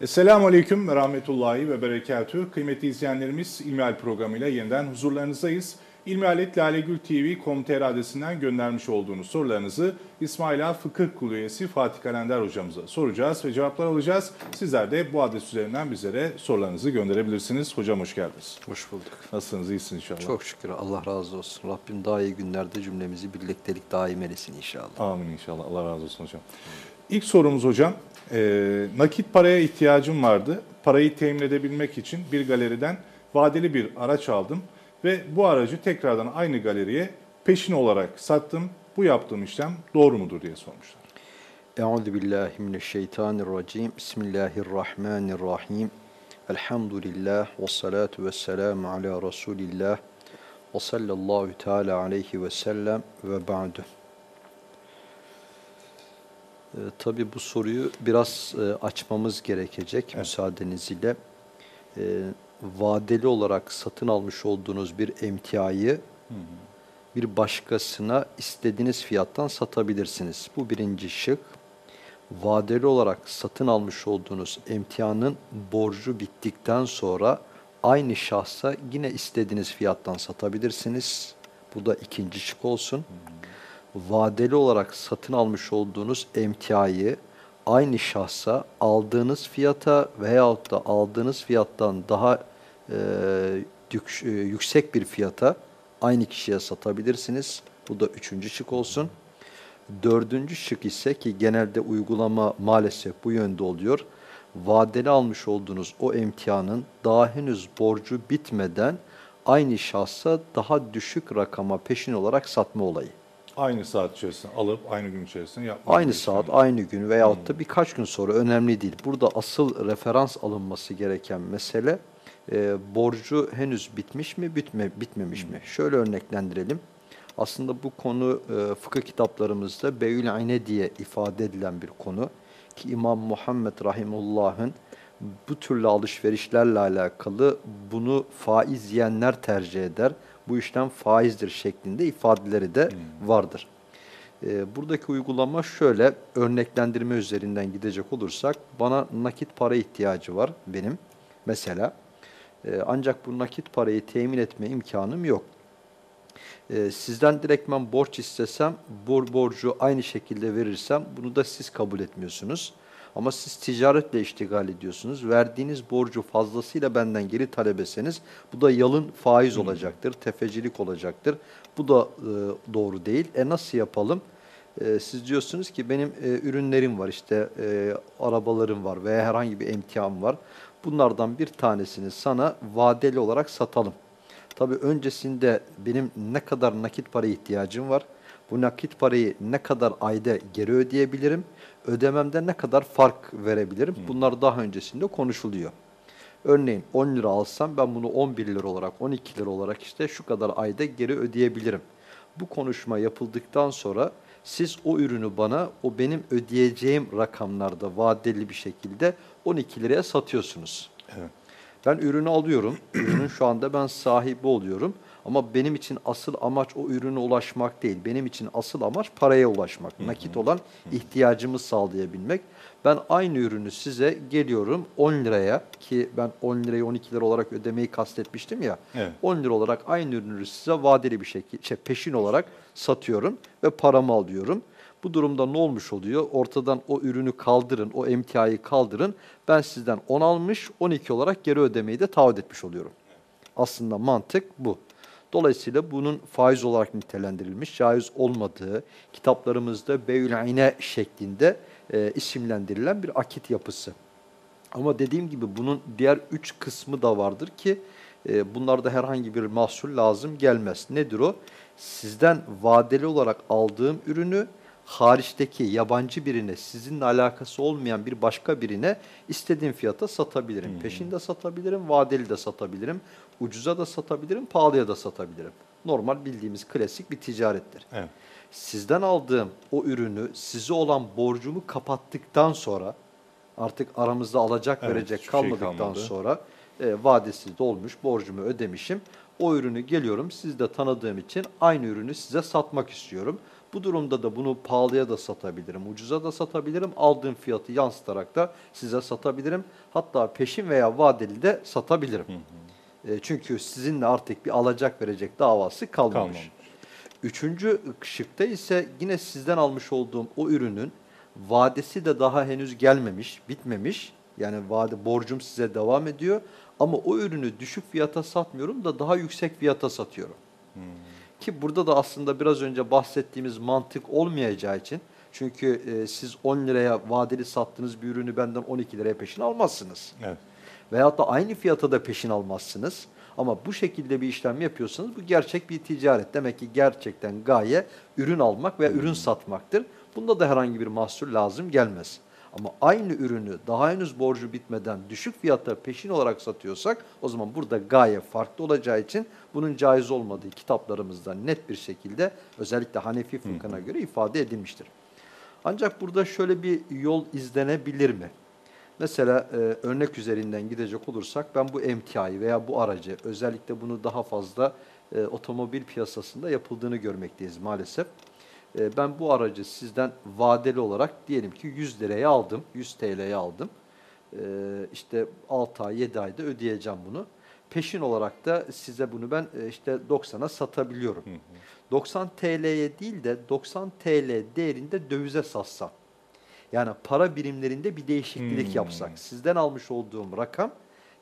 Esselamu Aleyküm ve Rahmetullahi ve Berekatühü. Kıymetli izleyenlerimiz İlmihal programıyla yeniden huzurlarınızdayız. İlmihaletlalegültv.com.tr adresinden göndermiş olduğunuz sorularınızı İsmaila Fıkıh Kulu üyesi Fatih Kalender hocamıza soracağız ve cevaplar alacağız. Sizler de bu adres üzerinden bizlere sorularınızı gönderebilirsiniz. Hocam hoş geldiniz. Hoş bulduk. Nasılsınız? İyisiniz inşallah. Çok şükür Allah razı olsun. Rabbim daha iyi günlerde cümlemizi birliktelik daim eylesin inşallah. Amin inşallah. Allah razı olsun hocam. İlk sorumuz hocam. E, nakit paraya ihtiyacım vardı. Parayı temin edebilmek için bir galeriden vadeli bir araç aldım ve bu aracı tekrardan aynı galeriye peşin olarak sattım. Bu yaptığım işlem doğru mudur diye sormuşlar. Euzu billahi mineşşeytanirracim. Bismillahirrahmanirrahim. Elhamdülillah ve salatu ve ala Resulillah ve sallallahu teala aleyhi ve sellem ve ba'du. Ee, tabii bu soruyu biraz e, açmamız gerekecek Evet. müsaadeniz ile. Ee, vadeli olarak satın almış olduğunuz bir emtiayı bir başkasına istediğiniz fiyattan satabilirsiniz. Bu birinci şık. Vadeli olarak satın almış olduğunuz emtianın borcu bittikten sonra aynı şahsa yine istediğiniz fiyattan satabilirsiniz. Bu da ikinci şık olsun. Vadeli olarak satın almış olduğunuz emtiayı aynı şahsa aldığınız fiyata veyahut da aldığınız fiyattan daha e, yük- e, yüksek bir fiyata aynı kişiye satabilirsiniz. Bu da üçüncü şık olsun. Dördüncü şık ise ki genelde uygulama maalesef bu yönde oluyor. Vadeli almış olduğunuz o emtianın daha henüz borcu bitmeden aynı şahsa daha düşük rakama peşin olarak satma olayı. Aynı saat içerisinde alıp aynı gün içerisinde yapmak. Aynı saat, aynı gün veyahut da birkaç gün sonra önemli değil. Burada asıl referans alınması gereken mesele e, borcu henüz bitmiş mi, bitme, bitmemiş mi? Şöyle örneklendirelim. Aslında bu konu e, fıkıh kitaplarımızda Beyül Ayne diye ifade edilen bir konu. Ki İmam Muhammed Rahimullah'ın bu türlü alışverişlerle alakalı bunu faiz yiyenler tercih eder. Bu işlem faizdir şeklinde ifadeleri de vardır. Ee, buradaki uygulama şöyle örneklendirme üzerinden gidecek olursak bana nakit para ihtiyacı var benim mesela. Ee, ancak bu nakit parayı temin etme imkanım yok. Ee, sizden direktmen borç istesem bor borcu aynı şekilde verirsem bunu da siz kabul etmiyorsunuz. Ama siz ticaretle iştigal ediyorsunuz. Verdiğiniz borcu fazlasıyla benden geri talep etseniz bu da yalın faiz olacaktır, tefecilik olacaktır. Bu da e, doğru değil. E nasıl yapalım? E, siz diyorsunuz ki benim e, ürünlerim var işte e, arabalarım var veya herhangi bir emtiam var. Bunlardan bir tanesini sana vadeli olarak satalım. Tabii öncesinde benim ne kadar nakit para ihtiyacım var? Bu nakit parayı ne kadar ayda geri ödeyebilirim? Ödememde ne kadar fark verebilirim? Bunlar daha öncesinde konuşuluyor. Örneğin 10 lira alsam ben bunu 11 lira olarak, 12 lira olarak işte şu kadar ayda geri ödeyebilirim. Bu konuşma yapıldıktan sonra siz o ürünü bana o benim ödeyeceğim rakamlarda vadeli bir şekilde 12 liraya satıyorsunuz. Evet. Ben ürünü alıyorum. Ürünün şu anda ben sahibi oluyorum. Ama benim için asıl amaç o ürüne ulaşmak değil. Benim için asıl amaç paraya ulaşmak. Nakit olan ihtiyacımı sağlayabilmek. Ben aynı ürünü size geliyorum 10 liraya ki ben 10 lirayı 12 lira olarak ödemeyi kastetmiştim ya. Evet. 10 lira olarak aynı ürünü size vadeli bir şekilde şey, peşin olarak satıyorum ve paramı alıyorum. Bu durumda ne olmuş oluyor? Ortadan o ürünü kaldırın, o emtiayı kaldırın. Ben sizden 10 almış, 12 olarak geri ödemeyi de taahhüt etmiş oluyorum. Aslında mantık bu. Dolayısıyla bunun faiz olarak nitelendirilmiş, caiz olmadığı kitaplarımızda beyül şeklinde e, isimlendirilen bir akit yapısı. Ama dediğim gibi bunun diğer üç kısmı da vardır ki e, bunlarda herhangi bir mahsul lazım gelmez. Nedir o? Sizden vadeli olarak aldığım ürünü hariçteki yabancı birine, sizinle alakası olmayan bir başka birine istediğim fiyata satabilirim. Peşinde satabilirim, vadeli de satabilirim, ucuza da satabilirim, pahalıya da satabilirim. Normal bildiğimiz klasik bir ticarettir. Evet. Sizden aldığım o ürünü size olan borcumu kapattıktan sonra artık aramızda alacak Evet, verecek şey kalmadıktan kalmadı. sonra e, vadesi dolmuş, borcumu ödemişim. O ürünü geliyorum sizde tanıdığım için aynı ürünü size satmak istiyorum. Bu durumda da bunu pahalıya da satabilirim, ucuza da satabilirim. Aldığım fiyatı yansıtarak da size satabilirim. Hatta peşin veya vadeli de satabilirim. E, çünkü sizinle artık bir alacak verecek davası kalmamış. Kalmamış. Üçüncü şıkta ise yine sizden almış olduğum o ürünün vadesi de daha henüz gelmemiş, bitmemiş. Yani vade borcum size devam ediyor. Ama o ürünü düşük fiyata satmıyorum da daha yüksek fiyata satıyorum. Ki burada da aslında biraz önce bahsettiğimiz mantık olmayacağı için çünkü e, siz 10 liraya vadeli sattığınız bir ürünü benden 12 liraya peşin almazsınız. Evet. Veyahut da aynı fiyata da peşin almazsınız. Ama bu şekilde bir işlem yapıyorsanız bu gerçek bir ticaret. Demek ki gerçekten gaye ürün almak ve ürün satmaktır. Bunda da herhangi bir mahsur lazım gelmez. Ama aynı ürünü daha henüz borcu bitmeden düşük fiyata peşin olarak satıyorsak o zaman burada gaye farklı olacağı için bunun caiz olmadığı kitaplarımızda net bir şekilde özellikle Hanefi fıkhına göre ifade edilmiştir. Ancak burada şöyle bir yol izlenebilir mi? Mesela e, örnek üzerinden gidecek olursak ben bu emtiayı veya bu aracı özellikle bunu daha fazla e, otomobil piyasasında yapıldığını görmekteyiz maalesef. E, ben bu aracı sizden vadeli olarak diyelim ki 100 liraya aldım, 100 TL'ye aldım. E, işte 6 ay 7 ayda ödeyeceğim bunu. Peşin olarak da size bunu ben e, işte 90'a satabiliyorum. 90 TL'ye değil de 90 TL değerinde dövize satsam. Yani para birimlerinde bir değişiklik Hmm. yapsak. Sizden almış olduğum rakam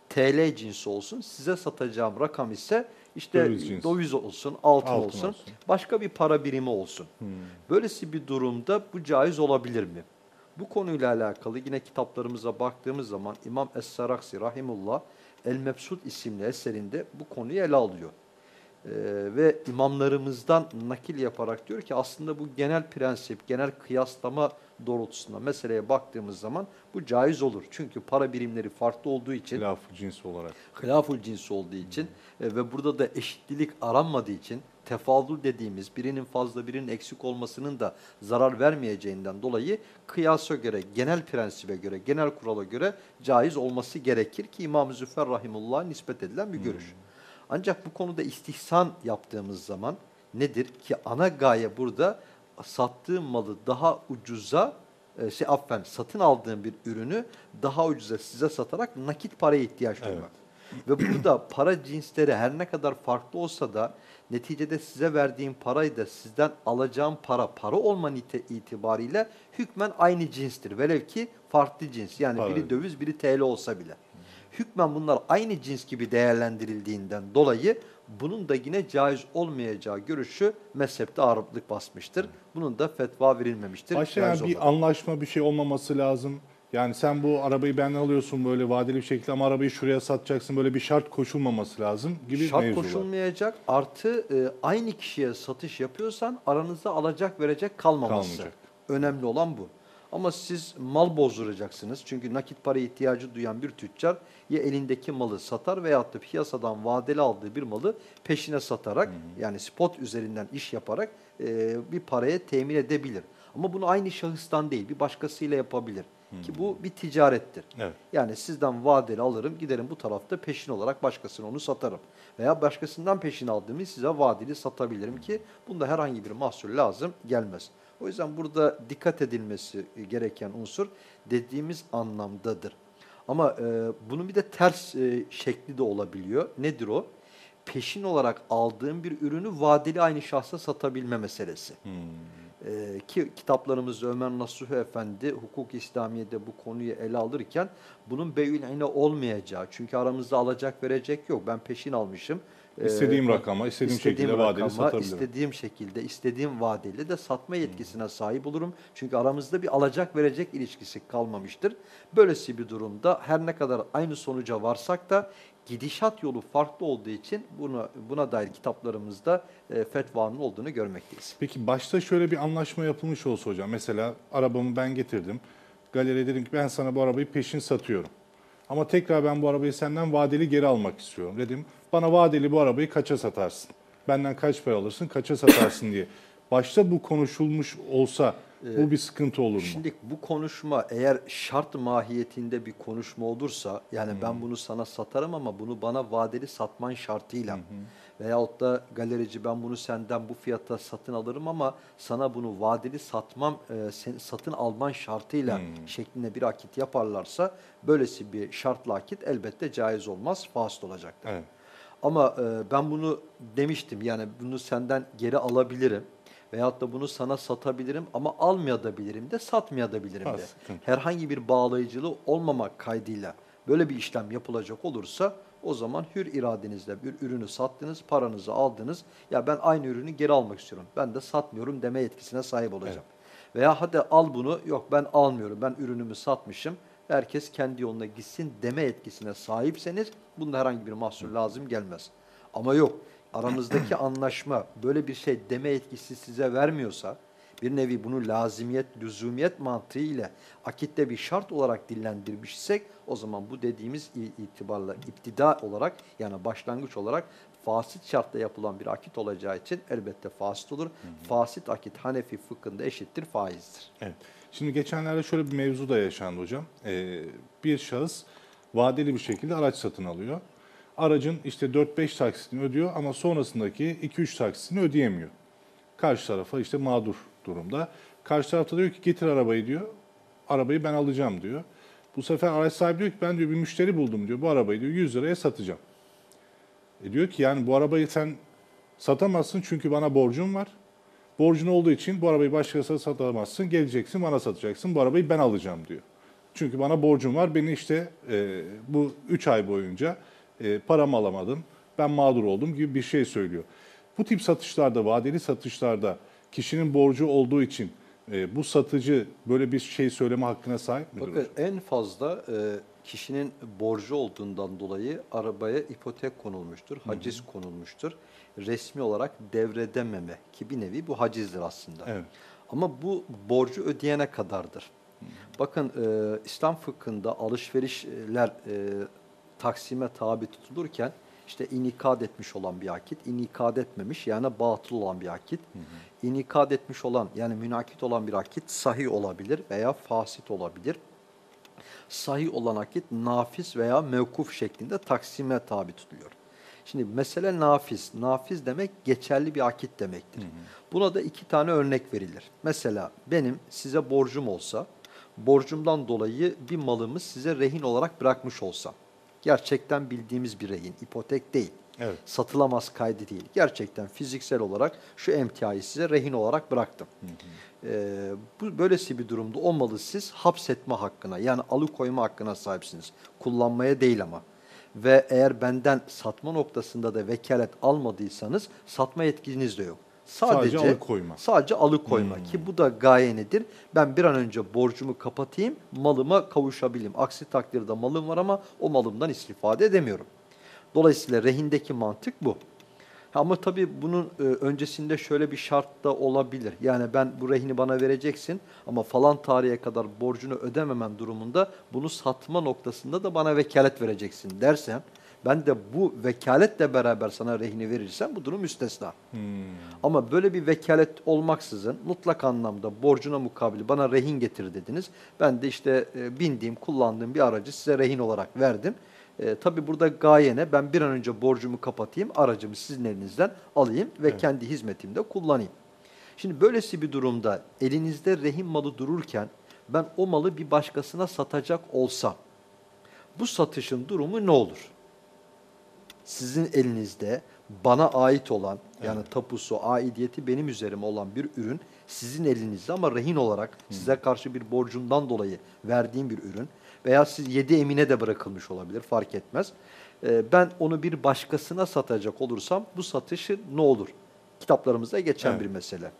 TL cinsi olsun. Size satacağım rakam ise işte Döviz döviz olsun, altın, Altın olsun, olsun. Başka bir para birimi olsun. Böylesi bir durumda bu caiz olabilir mi? Bu konuyla alakalı yine kitaplarımıza baktığımız zaman İmam Es-Saraksi Rahimullah El-Mebsut isimli eserinde bu konuyu ele alıyor. Ee, ve imamlarımızdan nakil yaparak diyor ki aslında bu genel prensip, genel kıyaslama doğrultusunda meseleye baktığımız zaman bu caiz olur. Çünkü para birimleri farklı olduğu için, Hilaf cinsi olarak. hilaful cinsi olduğu için e, ve burada da eşitlilik aranmadığı için tefadül dediğimiz birinin fazla birinin eksik olmasının da zarar vermeyeceğinden dolayı kıyasa göre, genel prensibe göre, genel kurala göre caiz olması gerekir ki İmam-ı Züfer Rahimullah'a nispet edilen bir görüş. Ancak bu konuda istihsan yaptığımız zaman nedir? Ki ana gaye burada sattığım malı daha ucuza, e, şey affen satın aldığım bir ürünü daha ucuza size satarak nakit paraya ihtiyaç Evet. duymak. Ve burada para cinsleri her ne kadar farklı olsa da neticede size verdiğim parayı da sizden alacağım para para olma nite itibariyle hükmen aynı cinstir. Velev ki farklı cins. Yani Para. biri döviz biri TL olsa bile. Hükmen bunlar aynı cins gibi değerlendirildiğinden dolayı bunun da yine caiz olmayacağı görüşü mezhepte ağırlık basmıştır. Bunun da fetva verilmemiştir. Yani bir olmadı. anlaşma bir şey olmaması lazım. Yani sen bu arabayı benden alıyorsun böyle vadeli bir şekilde ama arabayı şuraya satacaksın böyle bir şart koşulmaması lazım gibi Şart mevzular. koşulmayacak artı e, aynı kişiye satış yapıyorsan aranızda alacak verecek kalmaması. Kalmayacak. Önemli olan bu. Ama siz mal bozduracaksınız. Çünkü nakit para ihtiyacı duyan bir tüccar ya elindeki malı satar veyahut da piyasadan vadeli aldığı bir malı peşine satarak yani spot üzerinden iş yaparak e, bir paraya temin edebilir. Ama bunu aynı şahıstan değil bir başkasıyla yapabilir. Ki bu bir ticarettir. Evet. Yani sizden vadeli alırım, giderim bu tarafta peşin olarak başkasına onu satarım. Veya başkasından peşin aldığımı size vadeli satabilirim ki bunda herhangi bir mahsur lazım gelmez. O yüzden burada dikkat edilmesi gereken unsur dediğimiz anlamdadır. Ama e, bunun bir de ters e, şekli de olabiliyor. Nedir o? Peşin olarak aldığım bir ürünü vadeli aynı şahsa satabilme meselesi. Ee, ki kitaplarımızda Ömer Nasuh Efendi hukuk İslamiye'de bu konuyu ele alırken bunun beyül ine olmayacağı çünkü aramızda alacak verecek yok. Ben peşin almışım. Ee, İstediğim rakama, istediğim şekilde vadeli rakama, satabilirim. istediğim şekilde, istediğim vadeyle de satma yetkisine sahip olurum. Çünkü aramızda bir alacak verecek ilişkisi kalmamıştır. Böylesi bir durumda her ne kadar aynı sonuca varsak da gidişat yolu farklı olduğu için buna, buna dair kitaplarımızda e, fetvanın olduğunu görmekteyiz. Peki başta şöyle bir anlaşma yapılmış olsa hocam. Mesela arabamı ben getirdim. Galeriye dedim ki ben sana bu arabayı peşin satıyorum. Ama tekrar ben bu arabayı senden vadeli geri almak istiyorum. Dedim bana vadeli bu arabayı kaça satarsın? Benden kaç para alırsın, kaça satarsın diye. Başta bu konuşulmuş olsa bu bir sıkıntı olur mu? Şimdi bu konuşma eğer şart mahiyetinde bir konuşma olursa yani Hmm. ben bunu sana satarım ama bunu bana vadeli satman şartıyla Veyahut da galerici ben bunu senden bu fiyata satın alırım ama sana bunu vadeli satmam, e, sen, satın alman şartıyla Hmm. şeklinde bir akit yaparlarsa böylesi bir şartlı akit elbette caiz olmaz, fasit olacaktır. Evet. Ama e, ben bunu demiştim yani bunu senden geri alabilirim veyahut da bunu sana satabilirim ama almayabilirim de satmayabilirim de. Herhangi bir bağlayıcılığı olmamak kaydıyla böyle bir işlem yapılacak olursa o zaman hür iradenizle bir ürünü sattınız, paranızı aldınız. Ya ben aynı ürünü geri almak istiyorum. Ben de satmıyorum deme yetkisine sahip olacağım. Veya hadi al bunu, yok ben almıyorum, ben ürünümü satmışım. Herkes kendi yoluna gitsin deme yetkisine sahipseniz bunda herhangi bir mahsur lazım gelmez. Ama yok, aranızdaki anlaşma böyle bir şey deme yetkisi size vermiyorsa, bir nevi bunu lazimiyet, lüzumiyet mantığı ile akitte bir şart olarak dillendirmişsek o zaman bu dediğimiz itibarla iptida olarak yani başlangıç olarak fasit şartla yapılan bir akit olacağı için elbette fasit olur. Fasit akit Hanefi fıkhında eşittir faizdir. Evet. Şimdi geçenlerde şöyle bir mevzu da yaşandı hocam. Ee, bir şahıs vadeli bir şekilde araç satın alıyor. Aracın işte 4-5 taksitini ödüyor ama sonrasındaki 2-3 taksitini ödeyemiyor. Karşı tarafa işte mağdur durumda. Karşı tarafta diyor ki getir arabayı diyor. Arabayı ben alacağım diyor. Bu sefer araç sahibi diyor ki ben diyor bir müşteri buldum diyor. Bu arabayı diyor 100 liraya satacağım. E diyor ki yani bu arabayı sen satamazsın çünkü bana borcun var. Borcun olduğu için bu arabayı başkasına satamazsın. Geleceksin bana satacaksın. Bu arabayı ben alacağım diyor. Çünkü bana borcum var. Beni işte e, bu 3 ay boyunca e, paramı alamadın. Ben mağdur oldum gibi bir şey söylüyor. Bu tip satışlarda, vadeli satışlarda kişinin borcu olduğu için e, bu satıcı böyle bir şey söyleme hakkına sahip midir? Bakın en fazla e, kişinin borcu olduğundan dolayı arabaya ipotek konulmuştur, haciz konulmuştur. Resmi olarak devredememe ki bir nevi bu hacizdir aslında. Evet. Ama bu borcu ödeyene kadardır. Bakın e, İslam fıkhında alışverişler e, taksime tabi tutulurken işte inikad etmiş olan bir akit, inikad etmemiş yani batıl olan bir akit, inikad etmiş olan yani münakit olan bir akit sahih olabilir veya fasit olabilir. Sahih olan akit nafiz veya mevkuf şeklinde taksime tabi tutuluyor. Şimdi mesele nafiz. Nafiz demek geçerli bir akit demektir. Buna da iki tane örnek verilir. Mesela benim size borcum olsa, borcumdan dolayı bir malımı size rehin olarak bırakmış olsam. Gerçekten bildiğimiz bir rehin, ipotek değil. Evet. Satılamaz kaydı değil. Gerçekten fiziksel olarak şu emtiayı size rehin olarak bıraktım. Ee, bu böylesi bir durumda o malı siz hapsetme hakkına yani alıkoyma hakkına sahipsiniz. Kullanmaya değil ama. Ve eğer benden satma noktasında da vekalet almadıysanız satma yetkiniz de yok. Sadece alıkoyma. Sadece alıkoyma ki bu da gaye nedir? Ben bir an önce borcumu kapatayım, malıma kavuşabileyim. Aksi takdirde malım var ama o malımdan istifade edemiyorum. Dolayısıyla rehindeki mantık bu. Ama tabii bunun e, öncesinde şöyle bir şart da olabilir. Yani ben bu rehini bana vereceksin ama falan tarihe kadar borcunu ödememen durumunda bunu satma noktasında da bana vekalet vereceksin dersen ben de bu vekaletle beraber sana rehini verirsem bu durum müstesna. Ama böyle bir vekalet olmaksızın mutlak anlamda borcuna mukabil bana rehin getir dediniz. Ben de işte e, bindiğim, kullandığım bir aracı size rehin olarak verdim. E, tabii burada gaye ne? Ben bir an önce borcumu kapatayım, aracımı sizin elinizden alayım ve kendi hizmetimde kullanayım. Şimdi böylesi bir durumda elinizde rehin malı dururken ben o malı bir başkasına satacak olsam bu satışın durumu ne olur? Sizin elinizde bana ait olan yani tapusu, aidiyeti benim üzerime olan bir ürün sizin elinizde ama rehin olarak size karşı bir borcumdan dolayı verdiğim bir ürün veya siz yedi emine de bırakılmış olabilir fark etmez. Ee, ben onu bir başkasına satacak olursam bu satışı ne olur? Kitaplarımızda geçen Evet. bir mesele.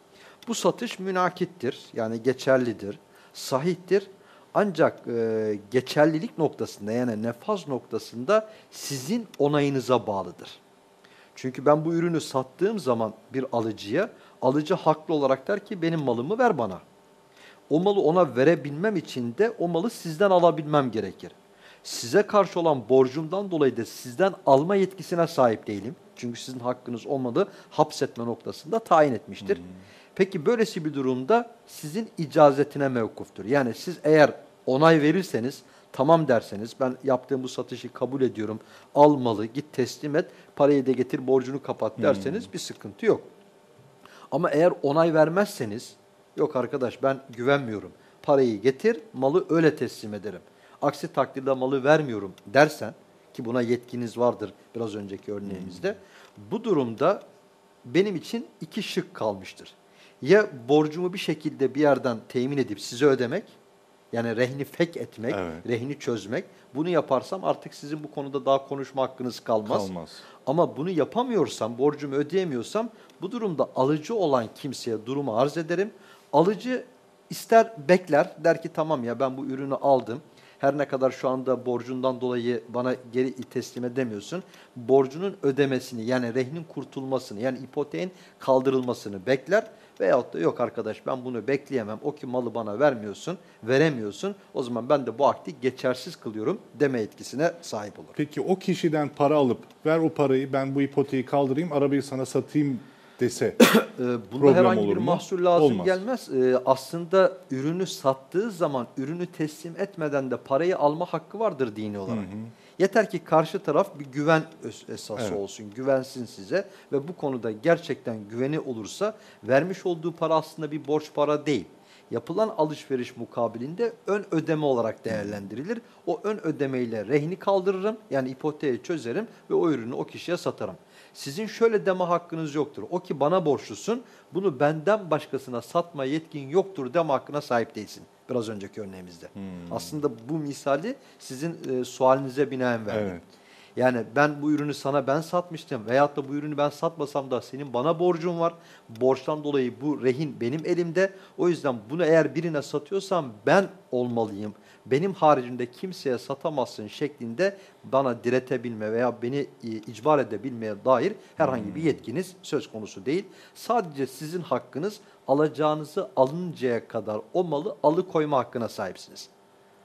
Bu satış münakittir yani geçerlidir, sahihtir. Ancak e, geçerlilik noktasında yani nefaz noktasında sizin onayınıza bağlıdır. Çünkü ben bu ürünü sattığım zaman bir alıcıya, alıcı haklı olarak der ki benim malımı ver bana. O malı ona verebilmem için de o malı sizden alabilmem gerekir. Size karşı olan borcumdan dolayı da sizden alma yetkisine sahip değilim. Çünkü sizin hakkınız o malı hapsetme noktasında tayin etmiştir. Peki böylesi bir durumda sizin icazetine mevkuftur. Yani siz eğer onay verirseniz, Tamam derseniz ben yaptığım bu satışı kabul ediyorum. Al malı git teslim et parayı da getir borcunu kapat derseniz bir sıkıntı yok. Ama eğer onay vermezseniz yok arkadaş ben güvenmiyorum. Parayı getir malı öyle teslim ederim. Aksi takdirde malı vermiyorum dersen ki buna yetkiniz vardır biraz önceki örneğimizde. Bu durumda benim için iki şık kalmıştır. Ya borcumu bir şekilde bir yerden temin edip size ödemek, yani rehni fek etmek, Evet. rehni çözmek. Bunu yaparsam artık sizin bu konuda daha konuşma hakkınız kalmaz. Kalmaz. Ama bunu yapamıyorsam, borcumu ödeyemiyorsam bu durumda alıcı olan kimseye durumu arz ederim. Alıcı ister bekler, der ki tamam ya ben bu ürünü aldım. Her ne kadar şu anda borcundan dolayı bana geri teslim edemiyorsun. Borcunun ödemesini yani rehnin kurtulmasını yani ipoteğin kaldırılmasını bekler. Veyahut da yok arkadaş ben bunu bekleyemem. O ki malı bana vermiyorsun, veremiyorsun. O zaman ben de bu akdi geçersiz kılıyorum deme etkisine sahip olur. Peki o kişiden para alıp ver o parayı ben bu ipoteği kaldırayım arabayı sana satayım dese Ee, Bunda herhangi olur bir mu? mahsur lazım Olmaz. gelmez. Ee, aslında ürünü sattığı zaman ürünü teslim etmeden de parayı alma hakkı vardır dini olarak. Yeter ki karşı taraf bir güven esası Evet. olsun, güvensin size ve bu konuda gerçekten güveni olursa vermiş olduğu para aslında bir borç para değil. Yapılan alışveriş mukabilinde ön ödeme olarak değerlendirilir. O ön ödemeyle rehni kaldırırım yani ipoteği çözerim ve o ürünü o kişiye satarım. Sizin şöyle deme hakkınız yoktur. O ki bana borçlusun, bunu benden başkasına satma yetkin yoktur deme hakkına sahip değilsin. Biraz önceki örneğimizde. Aslında bu misali sizin e, sualinize binaen verdim. Evet. Yani ben bu ürünü sana ben satmıştım veyahut da bu ürünü ben satmasam da senin bana borcun var. Borçtan dolayı bu rehin benim elimde. O yüzden bunu eğer birine satıyorsam ben olmalıyım. Benim haricinde kimseye satamazsın şeklinde bana diretebilme veya beni e, icbar edebilmeye dair herhangi bir yetkiniz söz konusu değil. Sadece sizin hakkınız alacağınızı alıncaya kadar o malı alıkoyma hakkına sahipsiniz.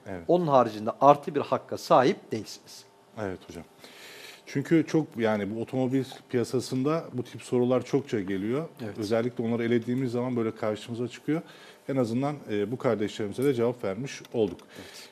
Evet. Onun haricinde artı bir hakka sahip değilsiniz. Evet hocam. Çünkü çok yani bu otomobil piyasasında bu tip sorular çokça geliyor. Evet. Özellikle onları elediğimiz zaman böyle karşımıza çıkıyor. En azından e, bu kardeşlerimize de cevap vermiş olduk.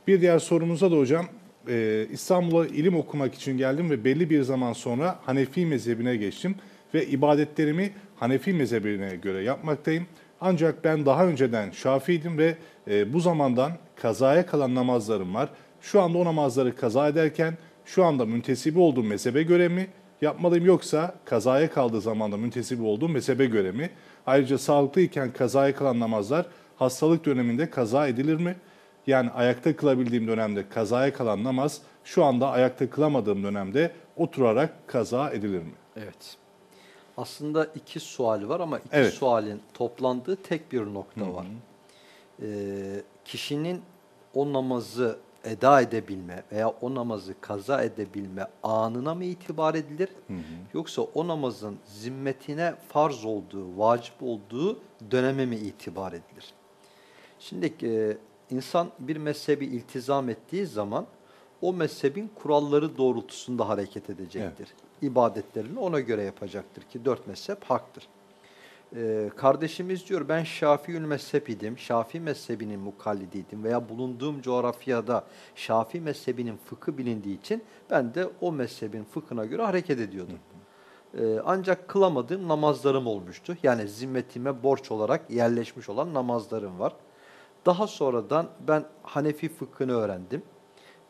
Bir diğer sorumuza da hocam e, İstanbul'a ilim okumak için geldim ve belli bir zaman sonra Hanefi mezhebine geçtim ve ibadetlerimi Hanefi mezhebine göre yapmaktayım. Ancak ben daha önceden Şafi'ydim ve e, bu zamandan kazaya kalan namazlarım var. Şu anda o namazları kaza ederken şu anda müntesibi olduğum mezhebe göre mi yapmalıyım yoksa kazaya kaldığı zamanda müntesibi olduğum mezhebe göre mi? Ayrıca sağlıklıyken kazaya kalan namazlar hastalık döneminde kaza edilir mi? Yani ayakta kılabildiğim dönemde kazaya kalan namaz şu anda ayakta kılamadığım dönemde oturarak kaza edilir mi? Evet. Aslında iki sual var ama iki Evet. sualin toplandığı tek bir nokta var. Ee, kişinin o namazı eda edebilme veya o namazı kaza edebilme anına mı itibar edilir? Yoksa o namazın zimmetine farz olduğu, vacip olduğu döneme mi itibar edilir? Şimdi e, insan bir mezhebi iltizam ettiği zaman o mezhebin kuralları doğrultusunda hareket edecektir. İbadetlerini ona göre yapacaktır ki dört mezhep haktır. E, kardeşimiz diyor ben Şafiül mezhep idim, Şafi mezhebinin mukallidiydim veya bulunduğum coğrafyada Şafi mezhebinin fıkı bilindiği için ben de o mezhebin fıkhına göre hareket ediyordum. Ee, ancak kılamadığım namazlarım olmuştu. Yani zimmetime borç olarak yerleşmiş olan namazlarım var. Daha sonradan ben Hanefi fıkhını öğrendim.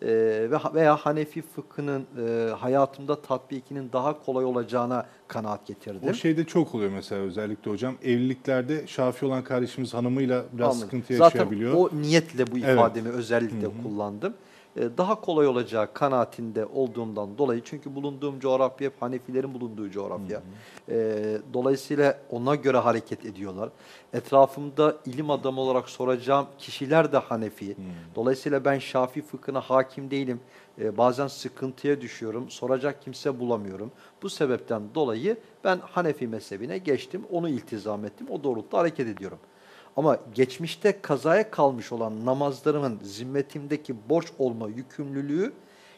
Ve veya Hanefi fıkhının e, hayatımda tatbikinin daha kolay olacağına kanaat getirdim. O şeyde çok oluyor mesela özellikle hocam. Evliliklerde Şafi olan kardeşimiz hanımıyla biraz Anladım. sıkıntı Zaten yaşayabiliyor. o niyetle bu Evet. ifademi özellikle kullandım. Ee, Daha kolay olacağı kanaatinde olduğumdan dolayı çünkü bulunduğum coğrafya hep Hanefilerin bulunduğu coğrafya. Ee, Dolayısıyla ona göre hareket ediyorlar. Etrafımda ilim adamı olarak soracağım kişiler de Hanefi. Dolayısıyla ben Şafi fıkhına hakim değilim. Ee, Bazen sıkıntıya düşüyorum. Soracak kimse bulamıyorum. Bu sebepten dolayı ben Hanefi mezhebine geçtim. Onu iltizam ettim. O doğrultuda hareket ediyorum. Ama geçmişte kazaya kalmış olan namazlarımın zimmetimdeki borç olma yükümlülüğü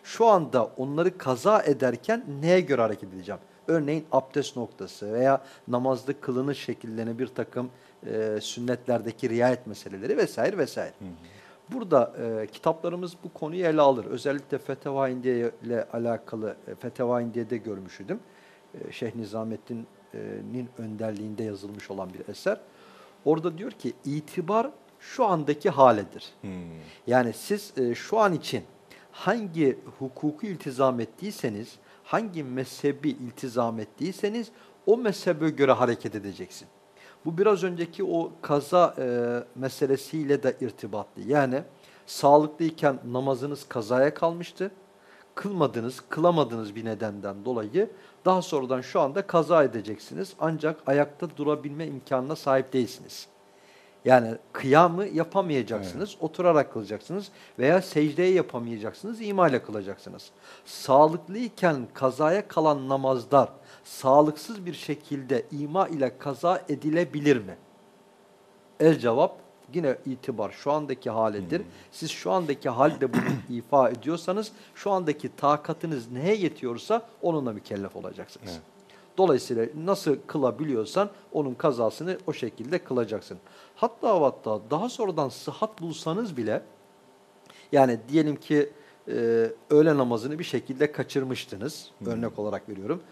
şu anda onları kaza ederken neye göre hareket edeceğim? Örneğin abdest noktası veya namazda kılınış şekillerine bir takım e, sünnetlerdeki riayet meseleleri vesaire vesaire. Burada e, kitaplarımız bu konuyu ele alır. Özellikle Feteva İndiye ile alakalı e, Feteva İndiye'de görmüştüm. E, Şeyh Nizamettin'in önderliğinde yazılmış olan bir eser. Orada diyor ki itibar şu andaki haledir. Hmm. Yani siz e, şu an için hangi hukuku iltizam ettiyseniz, hangi mezhebi iltizam ettiyseniz o mezhebe göre hareket edeceksin. Bu biraz önceki o kaza e, meselesiyle de irtibatlı. Yani sağlıklıyken namazınız kazaya kalmıştı. Kılmadınız, kılamadınız bir nedenden dolayı. Daha sonradan şu anda kaza edeceksiniz. Ancak ayakta durabilme imkanına sahip değilsiniz. Yani kıyamı yapamayacaksınız, oturarak kılacaksınız veya secdeyi yapamayacaksınız, ima ile kılacaksınız. Sağlıklıyken kazaya kalan namazlar sağlıksız bir şekilde ima ile kaza edilebilir mi? El cevap yine itibar şu andaki halidir. Siz şu andaki halde bunu ifa ediyorsanız şu andaki takatınız neye yetiyorsa onunla mükellef olacaksınız. Evet. Dolayısıyla nasıl kılabiliyorsan onun kazasını o şekilde kılacaksın. Hatta hatta daha sonradan sıhhat bulsanız bile yani diyelim ki e, öğle namazını bir şekilde kaçırmıştınız. Örnek olarak veriyorum.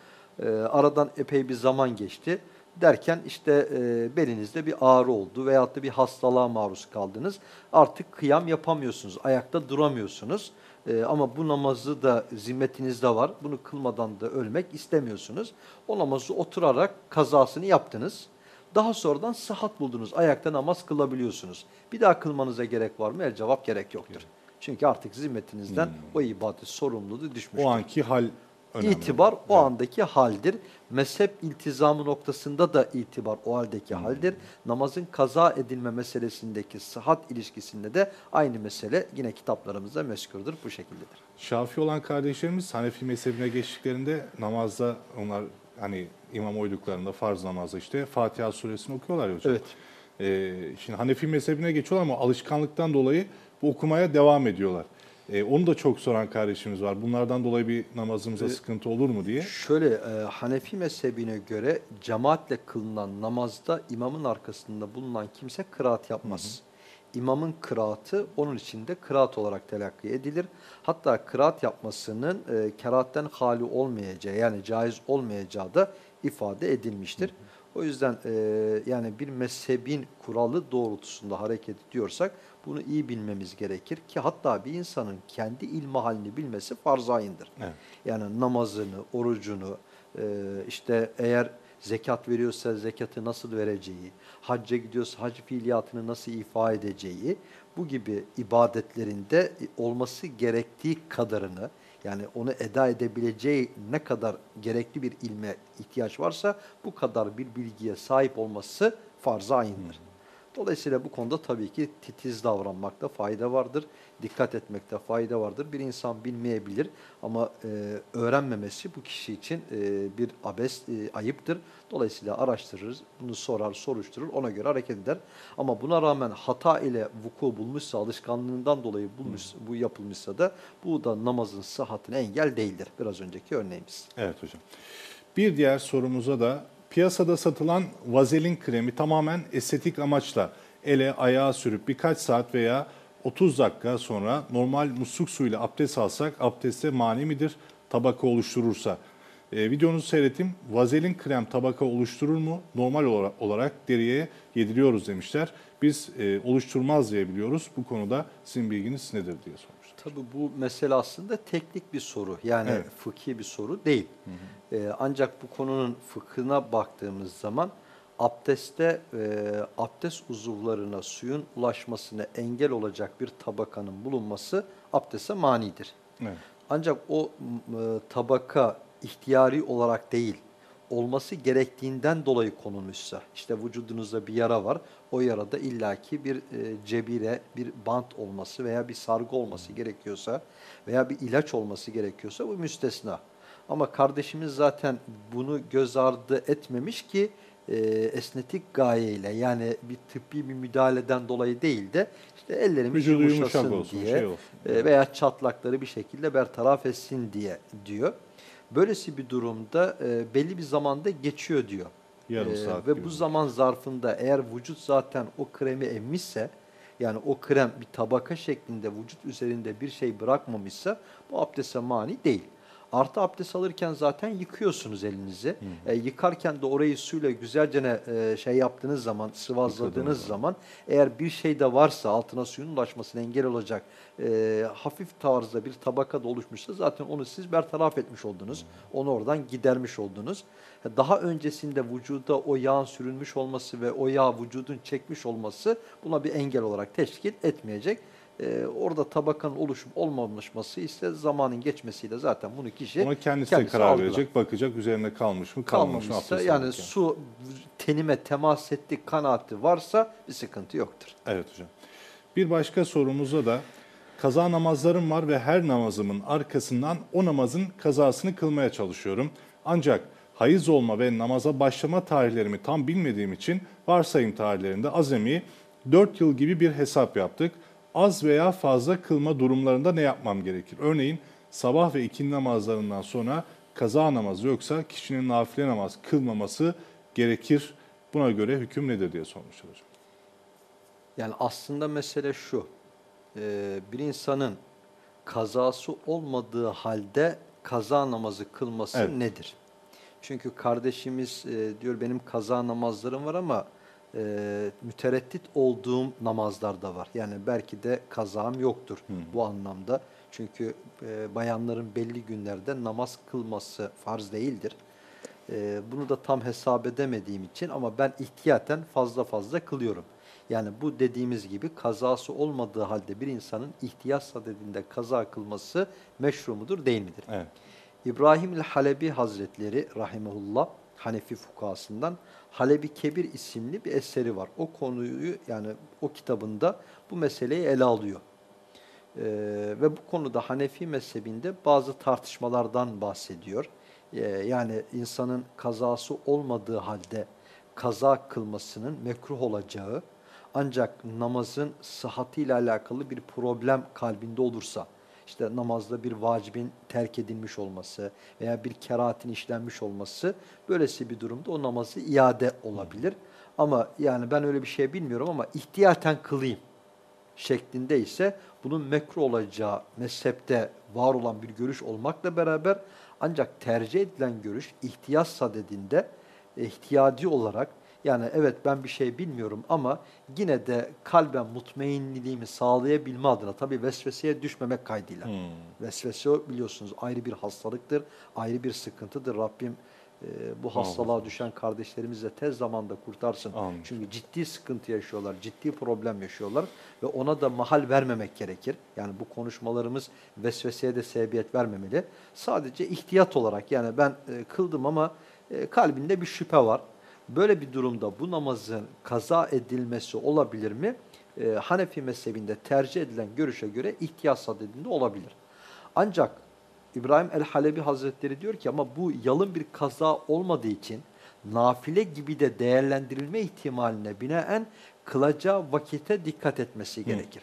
E, aradan epey bir zaman geçti. Derken işte e, belinizde bir ağrı oldu veyahut da bir hastalığa maruz kaldınız. Artık kıyam yapamıyorsunuz, ayakta duramıyorsunuz. E, ama bu namazı da zimmetinizde var. Bunu kılmadan da ölmek istemiyorsunuz. O namazı oturarak kazasını yaptınız. Daha sonradan sıhhat buldunuz. Ayakta namaz kılabiliyorsunuz. Bir daha kılmanıza gerek var mı? El cevap gerek yoktur. Çünkü artık zimmetinizden o ibadet sorumluluğu düşmüştür. O anki hal önemli. İtibar o andaki haldir. Mezhep iltizamı noktasında da itibar o haldeki haldir. Namazın kaza edilme meselesindeki sıhhat ilişkisinde de aynı mesele yine kitaplarımızda meskurdur bu şekildedir. Şafi olan kardeşlerimiz Hanefi mezhebine geçtiklerinde namazda onlar hani imam oyduklarında farz namazda işte Fatiha suresini okuyorlar ya hocam. Evet. Ee, şimdi Hanefi mezhebine geçiyorlar ama alışkanlıktan dolayı bu okumaya devam ediyorlar. Ee, onu da çok soran kardeşimiz var. Bunlardan dolayı bir namazımıza Ee, sıkıntı olur mu diye. Şöyle e, Hanefi mezhebine göre cemaatle kılınan namazda imamın arkasında bulunan kimse kıraat yapmaz. İmamın kıraatı onun için de kıraat olarak telakki edilir. Hatta kıraat yapmasının e, keraatten hali olmayacağı yani caiz olmayacağı da ifade edilmiştir. O yüzden e, yani bir mezhebin kuralı doğrultusunda hareket ediyorsak bunu iyi bilmemiz gerekir ki hatta bir insanın kendi ilmi halini bilmesi farz ayındır. Evet. Yani namazını, orucunu, e, işte eğer zekat veriyorsa zekatı nasıl vereceği, hacca gidiyorsa hac fiiliyatını nasıl ifa edeceği, bu gibi ibadetlerinde olması gerektiği kadarını, yani onu eda edebileceği ne kadar gerekli bir ilme ihtiyaç varsa bu kadar bir bilgiye sahip olması farz-ı ayındır. Dolayısıyla bu konuda tabii ki titiz davranmakta fayda vardır. Dikkat etmekte fayda vardır. Bir insan bilmeyebilir ama e, öğrenmemesi bu kişi için e, bir abes, e, ayıptır. Dolayısıyla araştırır, bunu sorar, soruşturur, ona göre hareket eder. Ama buna rağmen hata ile vuku bulmuşsa, alışkanlığından dolayı bulmuş, bu yapılmışsa da bu da namazın sıhhatine engel değildir. Biraz önceki örneğimiz. Evet hocam. Bir diğer sorumuza da piyasada satılan vazelin kremi tamamen estetik amaçla ele ayağa sürüp birkaç saat veya 30 dakika sonra normal musluk suyuyla abdest alsak abdeste mani midir tabaka oluşturursa? Ee, videonuzu seyrettim. Vazelin krem tabaka oluşturur mu? Normal olarak, deriye yediriyoruz demişler. Biz e, oluşturmaz diye biliyoruz. Bu konuda sizin bilginiz nedir diye sormuşlar. Tabii bu mesele aslında teknik bir soru. Yani Evet. fıkhi bir soru değil. Ee, ancak bu konunun fıkhına baktığımız zaman abdeste e, abdest uzuvlarına suyun ulaşmasına engel olacak bir tabakanın bulunması abdeste manidir. Evet. Ancak o e, tabaka ihtiyari olarak değil, olması gerektiğinden dolayı konulmuşsa, işte vücudunuzda bir yara var, o yarada illaki bir e, cebire, bir bant olması veya bir sargı olması gerekiyorsa veya bir ilaç olması gerekiyorsa bu müstesna. Ama kardeşimiz zaten bunu göz ardı etmemiş ki e, esnetik gayeyle yani bir tıbbi bir müdahaleden dolayı değil de işte ellerimiz Vücudu yumuşak yumuşasın olsun, diye şey olsun. e, veya çatlakları bir şekilde bertaraf etsin diye diyor. Böylesi bir durumda e, belli bir zamanda geçiyor diyor. Yarım E, saat ve gibi. bu zaman zarfında eğer vücut zaten o kremi emmişse yani o krem bir tabaka şeklinde vücut üzerinde bir şey bırakmamışsa bu abdeste mani değil. Artı abdest alırken zaten yıkıyorsunuz elinizi. E, yıkarken de orayı suyla güzelce e, şey yaptığınız zaman, sıvazladığınız zaman eğer bir şey de varsa altına suyun ulaşmasına engel olacak e, hafif tarzda bir tabaka da oluşmuşsa zaten onu siz bertaraf etmiş oldunuz. Onu oradan gidermiş oldunuz. Daha öncesinde vücuda o yağın sürülmüş olması ve o yağ vücudun çekmiş olması buna bir engel olarak teşkil etmeyecek. Ee, orada tabakanın oluşup olmamışması ise zamanın geçmesiyle zaten bunu kişi Ona kendisi, de karar algılar. verecek, bakacak üzerine kalmış mı, kalmamış mı? Yani alırken. su tenime temas etti kanaati varsa bir sıkıntı yoktur. Evet hocam. Bir başka sorumuzda da kaza namazlarım var ve her namazımın arkasından o namazın kazasını kılmaya çalışıyorum. Ancak hayız olma ve namaza başlama tarihlerimi tam bilmediğim için varsayım tarihlerinde azami 4 yıl gibi bir hesap yaptık. Az veya fazla kılma durumlarında ne yapmam gerekir? Örneğin sabah ve ikindi namazlarından sonra kaza namazı yoksa kişinin nafile namaz kılmaması gerekir. Buna göre hüküm nedir diye sormuşlar hocam. Yani aslında mesele şu. e, Bir insanın kazası olmadığı halde kaza namazı kılması Evet. nedir? Çünkü kardeşimiz e, diyor benim kaza namazlarım var ama e, mütereddit olduğum namazlar da var. Yani belki de kazam yoktur bu anlamda. Çünkü e, bayanların belli günlerde namaz kılması farz değildir. E, bunu da tam hesap edemediğim için ama ben ihtiyaten fazla fazla kılıyorum. Yani bu dediğimiz gibi kazası olmadığı halde bir insanın ihtiyaç sadedinde kaza kılması meşru mudur değil midir? Evet. İbrahim el-Halebi Hazretleri rahimehullah Hanefi fukahasından Halebi Kebir isimli bir eseri var. O konuyu yani o kitabında bu meseleyi ele alıyor. Ee, ve bu konuda Hanefi mezhebinde bazı tartışmalardan bahsediyor. Ee, yani insanın kazası olmadığı halde kaza kılmasının mekruh olacağı ancak namazın sıhhatiyle alakalı bir problem kalbinde olursa işte namazda bir vacibin terk edilmiş olması veya bir kerahatin işlenmiş olması böylesi bir durumda o namazı iade olabilir. Ama yani ben öyle bir şey bilmiyorum ama ihtiyaten kılayım şeklinde ise bunun mekruh olacağı mezhepte var olan bir görüş olmakla beraber ancak tercih edilen görüş ihtiyaç sadedinde ihtiyadi olarak yani evet ben bir şey bilmiyorum ama yine de kalben mutmainniliğimi sağlayabilme adına tabii vesveseye düşmemek kaydıyla. Hmm. Vesvese biliyorsunuz ayrı bir hastalıktır, ayrı bir sıkıntıdır. Rabbim e, bu hastalığa düşen kardeşlerimizi de tez zamanda kurtarsın. Amin. Çünkü ciddi sıkıntı yaşıyorlar, ciddi problem yaşıyorlar ve ona da mahal vermemek gerekir. Yani bu konuşmalarımız vesveseye de sebebiyet vermemeli. Sadece ihtiyat olarak yani ben e, kıldım ama e, kalbinde bir şüphe var. Böyle bir durumda bu namazın kaza edilmesi olabilir mi? E, Hanefi mezhebinde tercih edilen görüşe göre ihtiyat sadedinde olabilir. Ancak İbrahim el-Halebi Hazretleri diyor ki ama bu yalın bir kaza olmadığı için nafile gibi de değerlendirilme ihtimaline binaen kılacağı vakite dikkat etmesi gerekir.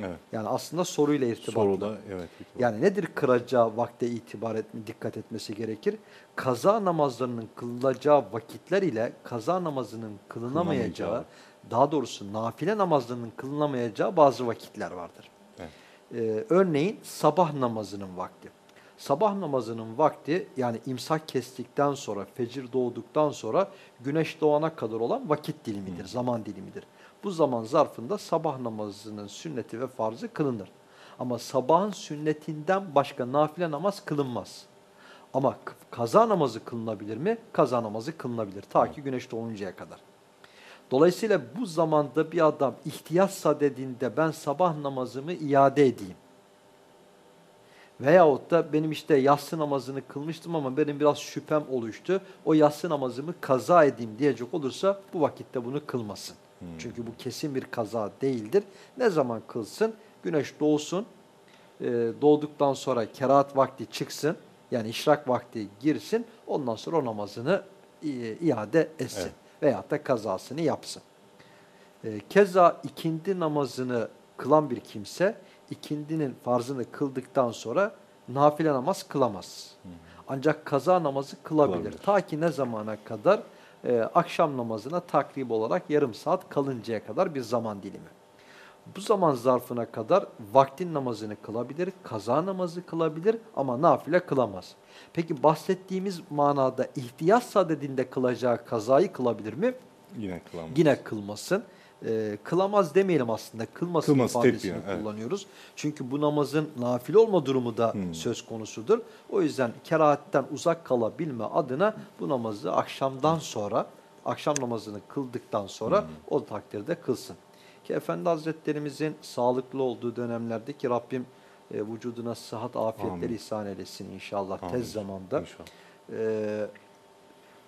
Evet. Yani aslında soruyla irtibatlı. Soruda evet. Yani nedir kıracağı vakte itibar etme, dikkat etmesi gerekir? Kaza namazlarının kılınacağı vakitler ile kaza namazının kılınamayacağı, Kılınamayacağı. daha doğrusu nafile namazlarının kılınamayacağı bazı vakitler vardır. Evet. Ee, örneğin sabah namazının vakti. Sabah namazının vakti yani imsak kestikten sonra, fecir doğduktan sonra güneş doğana kadar olan vakit dilimidir, zaman dilimidir. Bu zaman zarfında sabah namazının sünneti ve farzı kılınır. Ama sabahın sünnetinden başka nafile namaz kılınmaz. Ama kaza namazı kılınabilir mi? Kaza namazı kılınabilir. Ta ki güneş doğuncaya kadar. Dolayısıyla bu zamanda bir adam ihtiyaç sadedinde ben sabah namazımı iade edeyim. Veyahut da benim işte yatsı namazını kılmıştım ama benim biraz şüphem oluştu. O yatsı namazımı kaza edeyim diyecek olursa bu vakitte bunu kılmasın. Çünkü bu kesin bir kaza değildir. Ne zaman kılsın? Güneş doğsun. Ee, doğduktan sonra kerahat vakti çıksın. Yani işrak vakti girsin. Ondan sonra o namazını iade etsin. Evet. Veyahut da kazasını yapsın. E, keza ikindi namazını kılan bir kimse ikindinin farzını kıldıktan sonra nafile namaz kılamaz. Ancak kaza namazı kılabilir. Kılabilir. Ta ki ne zamana kadar? E, akşam namazına takrib olarak yarım saat kalıncaya kadar bir zaman dilimi. Bu zaman zarfına kadar vaktin namazını kılabilir, kaza namazı kılabilir ama nafile kılamaz. Peki bahsettiğimiz manada ihtiyaç sadedinde kılacağı kazayı kılabilir mi? Yine kılamaz. Yine kılmasın. Ee, kılamaz demeyelim aslında. Kılmasın Kılmaz, ifadesini tepki, evet. kullanıyoruz. Çünkü bu namazın nafile olma durumu da Hmm. söz konusudur. O yüzden kerahatten uzak kalabilme adına bu namazı akşamdan sonra, akşam namazını kıldıktan sonra Hmm. o takdirde kılsın. Ki Efendi Hazretlerimizin sağlıklı olduğu dönemlerde ki Rabbim e, vücuduna sıhhat, afiyetler Amin. ihsan eylesin inşallah Amin. tez zamanda. İnşallah. Ee,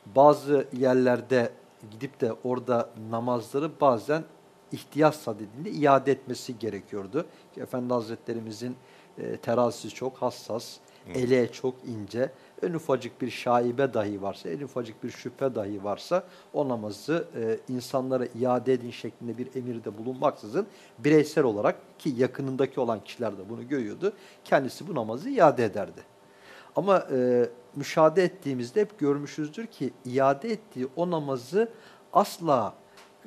bazı yerlerde gidip de orada namazları bazen ihtiyaç sadedinde iade etmesi gerekiyordu. Ki Efendi Hazretlerimizin e, terazisi çok hassas, ele çok ince. En ufacık bir şaibe dahi varsa, en ufacık bir şüphe dahi varsa o namazı e, insanlara iade edin şeklinde bir emirde bulunmaksızın bireysel olarak ki yakınındaki olan kişiler de bunu görüyordu. Kendisi bu namazı iade ederdi. Ama e, müşahede ettiğimizde hep görmüşüzdür ki iade ettiği o namazı asla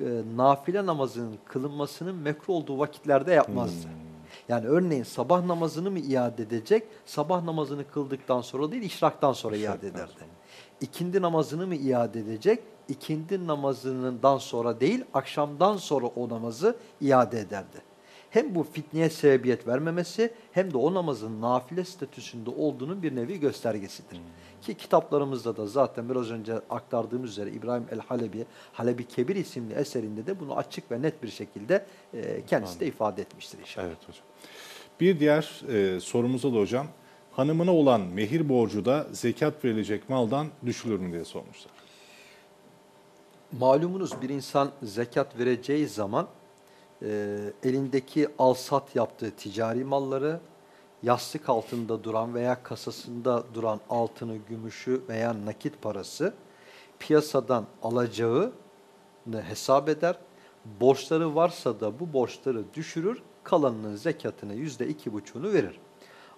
e, nafile namazının kılınmasının mekruh olduğu vakitlerde yapmazdı. Hmm. Yani örneğin sabah namazını mı iade edecek? Sabah namazını kıldıktan sonra değil, işraktan sonra iade İşraktan ederdi. sonra. İkindi namazını mı iade edecek? İkindi namazından sonra değil, akşamdan sonra o namazı iade ederdi. Hem bu fitneye sebebiyet vermemesi hem de o namazın nafile statüsünde olduğunun bir nevi göstergesidir. Ki kitaplarımızda da zaten biraz önce aktardığımız üzere İbrahim el-Halebi, Halebi Kebir isimli eserinde de bunu açık ve net bir şekilde e, kendisi de ifade etmiştir inşallah. Evet hocam. Bir diğer e, sorumuza da hocam, hanımına olan mehir borcu da zekat verilecek maldan düşülür mü diye sormuşlar. Malumunuz bir insan zekat vereceği zaman e, elindeki alsat yaptığı ticari malları yastık altında duran veya kasasında duran altını, gümüşü veya nakit parası piyasadan alacağını hesap eder. Borçları varsa da bu borçları düşürür, kalanının zekatını yüzde iki buçuğunu verir.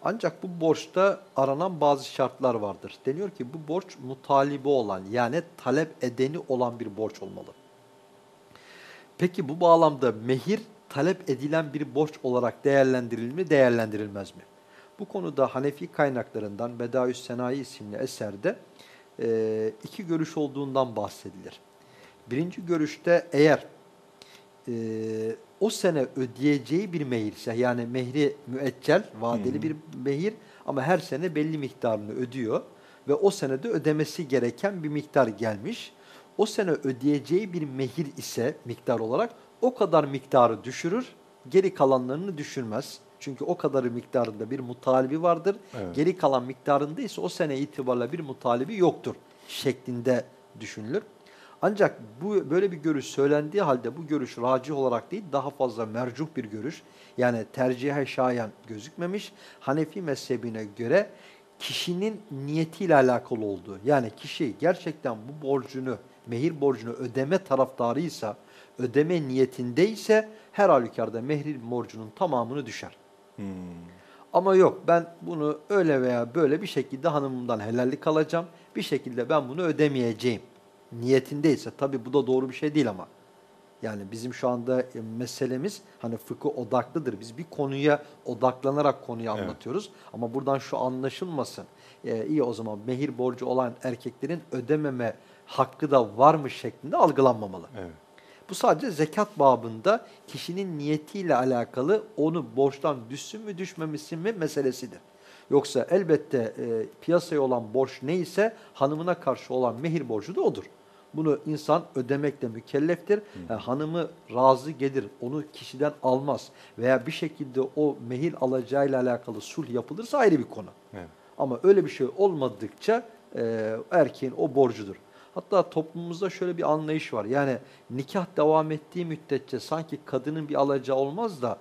Ancak bu borçta aranan bazı şartlar vardır. Deniyor ki bu borç mutalibi olan yani talep edeni olan bir borç olmalı. Peki bu bağlamda mehir talep edilen bir borç olarak değerlendirilir mi, değerlendirilmez mi? Bu konuda Hanefi kaynaklarından Bedaüs Senayi isimli eserde e, iki görüş olduğundan bahsedilir. Birinci görüşte eğer e, o sene ödeyeceği bir mehirse yani mehri müeccel, vadeli hı. bir mehir ama her sene belli miktarını ödüyor ve o senede ödemesi gereken bir miktar gelmiş. O sene ödeyeceği bir mehir ise miktar olarak o kadar miktarı düşürür, geri kalanlarını düşürmez. Çünkü o kadarı miktarında bir mutalibi vardır. Evet. Geri kalan miktarında ise o sene itibarla bir mutalibi yoktur şeklinde düşünülür. Ancak bu böyle bir görüş söylendiği halde bu görüş racih olarak değil daha fazla mercuh bir görüş. Yani tercihe şayan gözükmemiş. Hanefi mezhebine göre kişinin niyetiyle alakalı olduğu. Yani kişi gerçekten bu borcunu, mehir borcunu ödeme taraftarıysa, ödeme niyetindeyse her halükarda mehir borcunun tamamını düşer. Hmm. Ama yok ben bunu öyle veya böyle bir şekilde hanımımdan helallik alacağım. Bir şekilde ben bunu ödemeyeceğim. Niyetindeyse tabi bu da doğru bir şey değil ama. Yani bizim şu anda e, meselemiz hani fıkıh odaklıdır. Biz bir konuya odaklanarak konuyu Evet. anlatıyoruz. Ama buradan şu anlaşılmasın. Ee, iyi o zaman mehir borcu olan erkeklerin ödememe hakkı da varmış şeklinde algılanmamalı. Evet. Bu sadece zekat babında kişinin niyetiyle alakalı onu borçtan düşsün mü düşmemesin mi meselesidir. Yoksa elbette e, piyasaya olan borç neyse hanımına karşı olan mehir borcu da odur. Bunu insan ödemekle mükelleftir. Yani hanımı razı gelir, onu kişiden almaz veya bir şekilde o mehir alacağıyla alakalı sulh yapılırsa ayrı bir konu. Evet. Ama öyle bir şey olmadıkça e, erkeğin o borcudur. Hatta toplumumuzda şöyle bir anlayış var. Yani nikah devam ettiği müddetçe sanki kadının bir alacağı olmaz da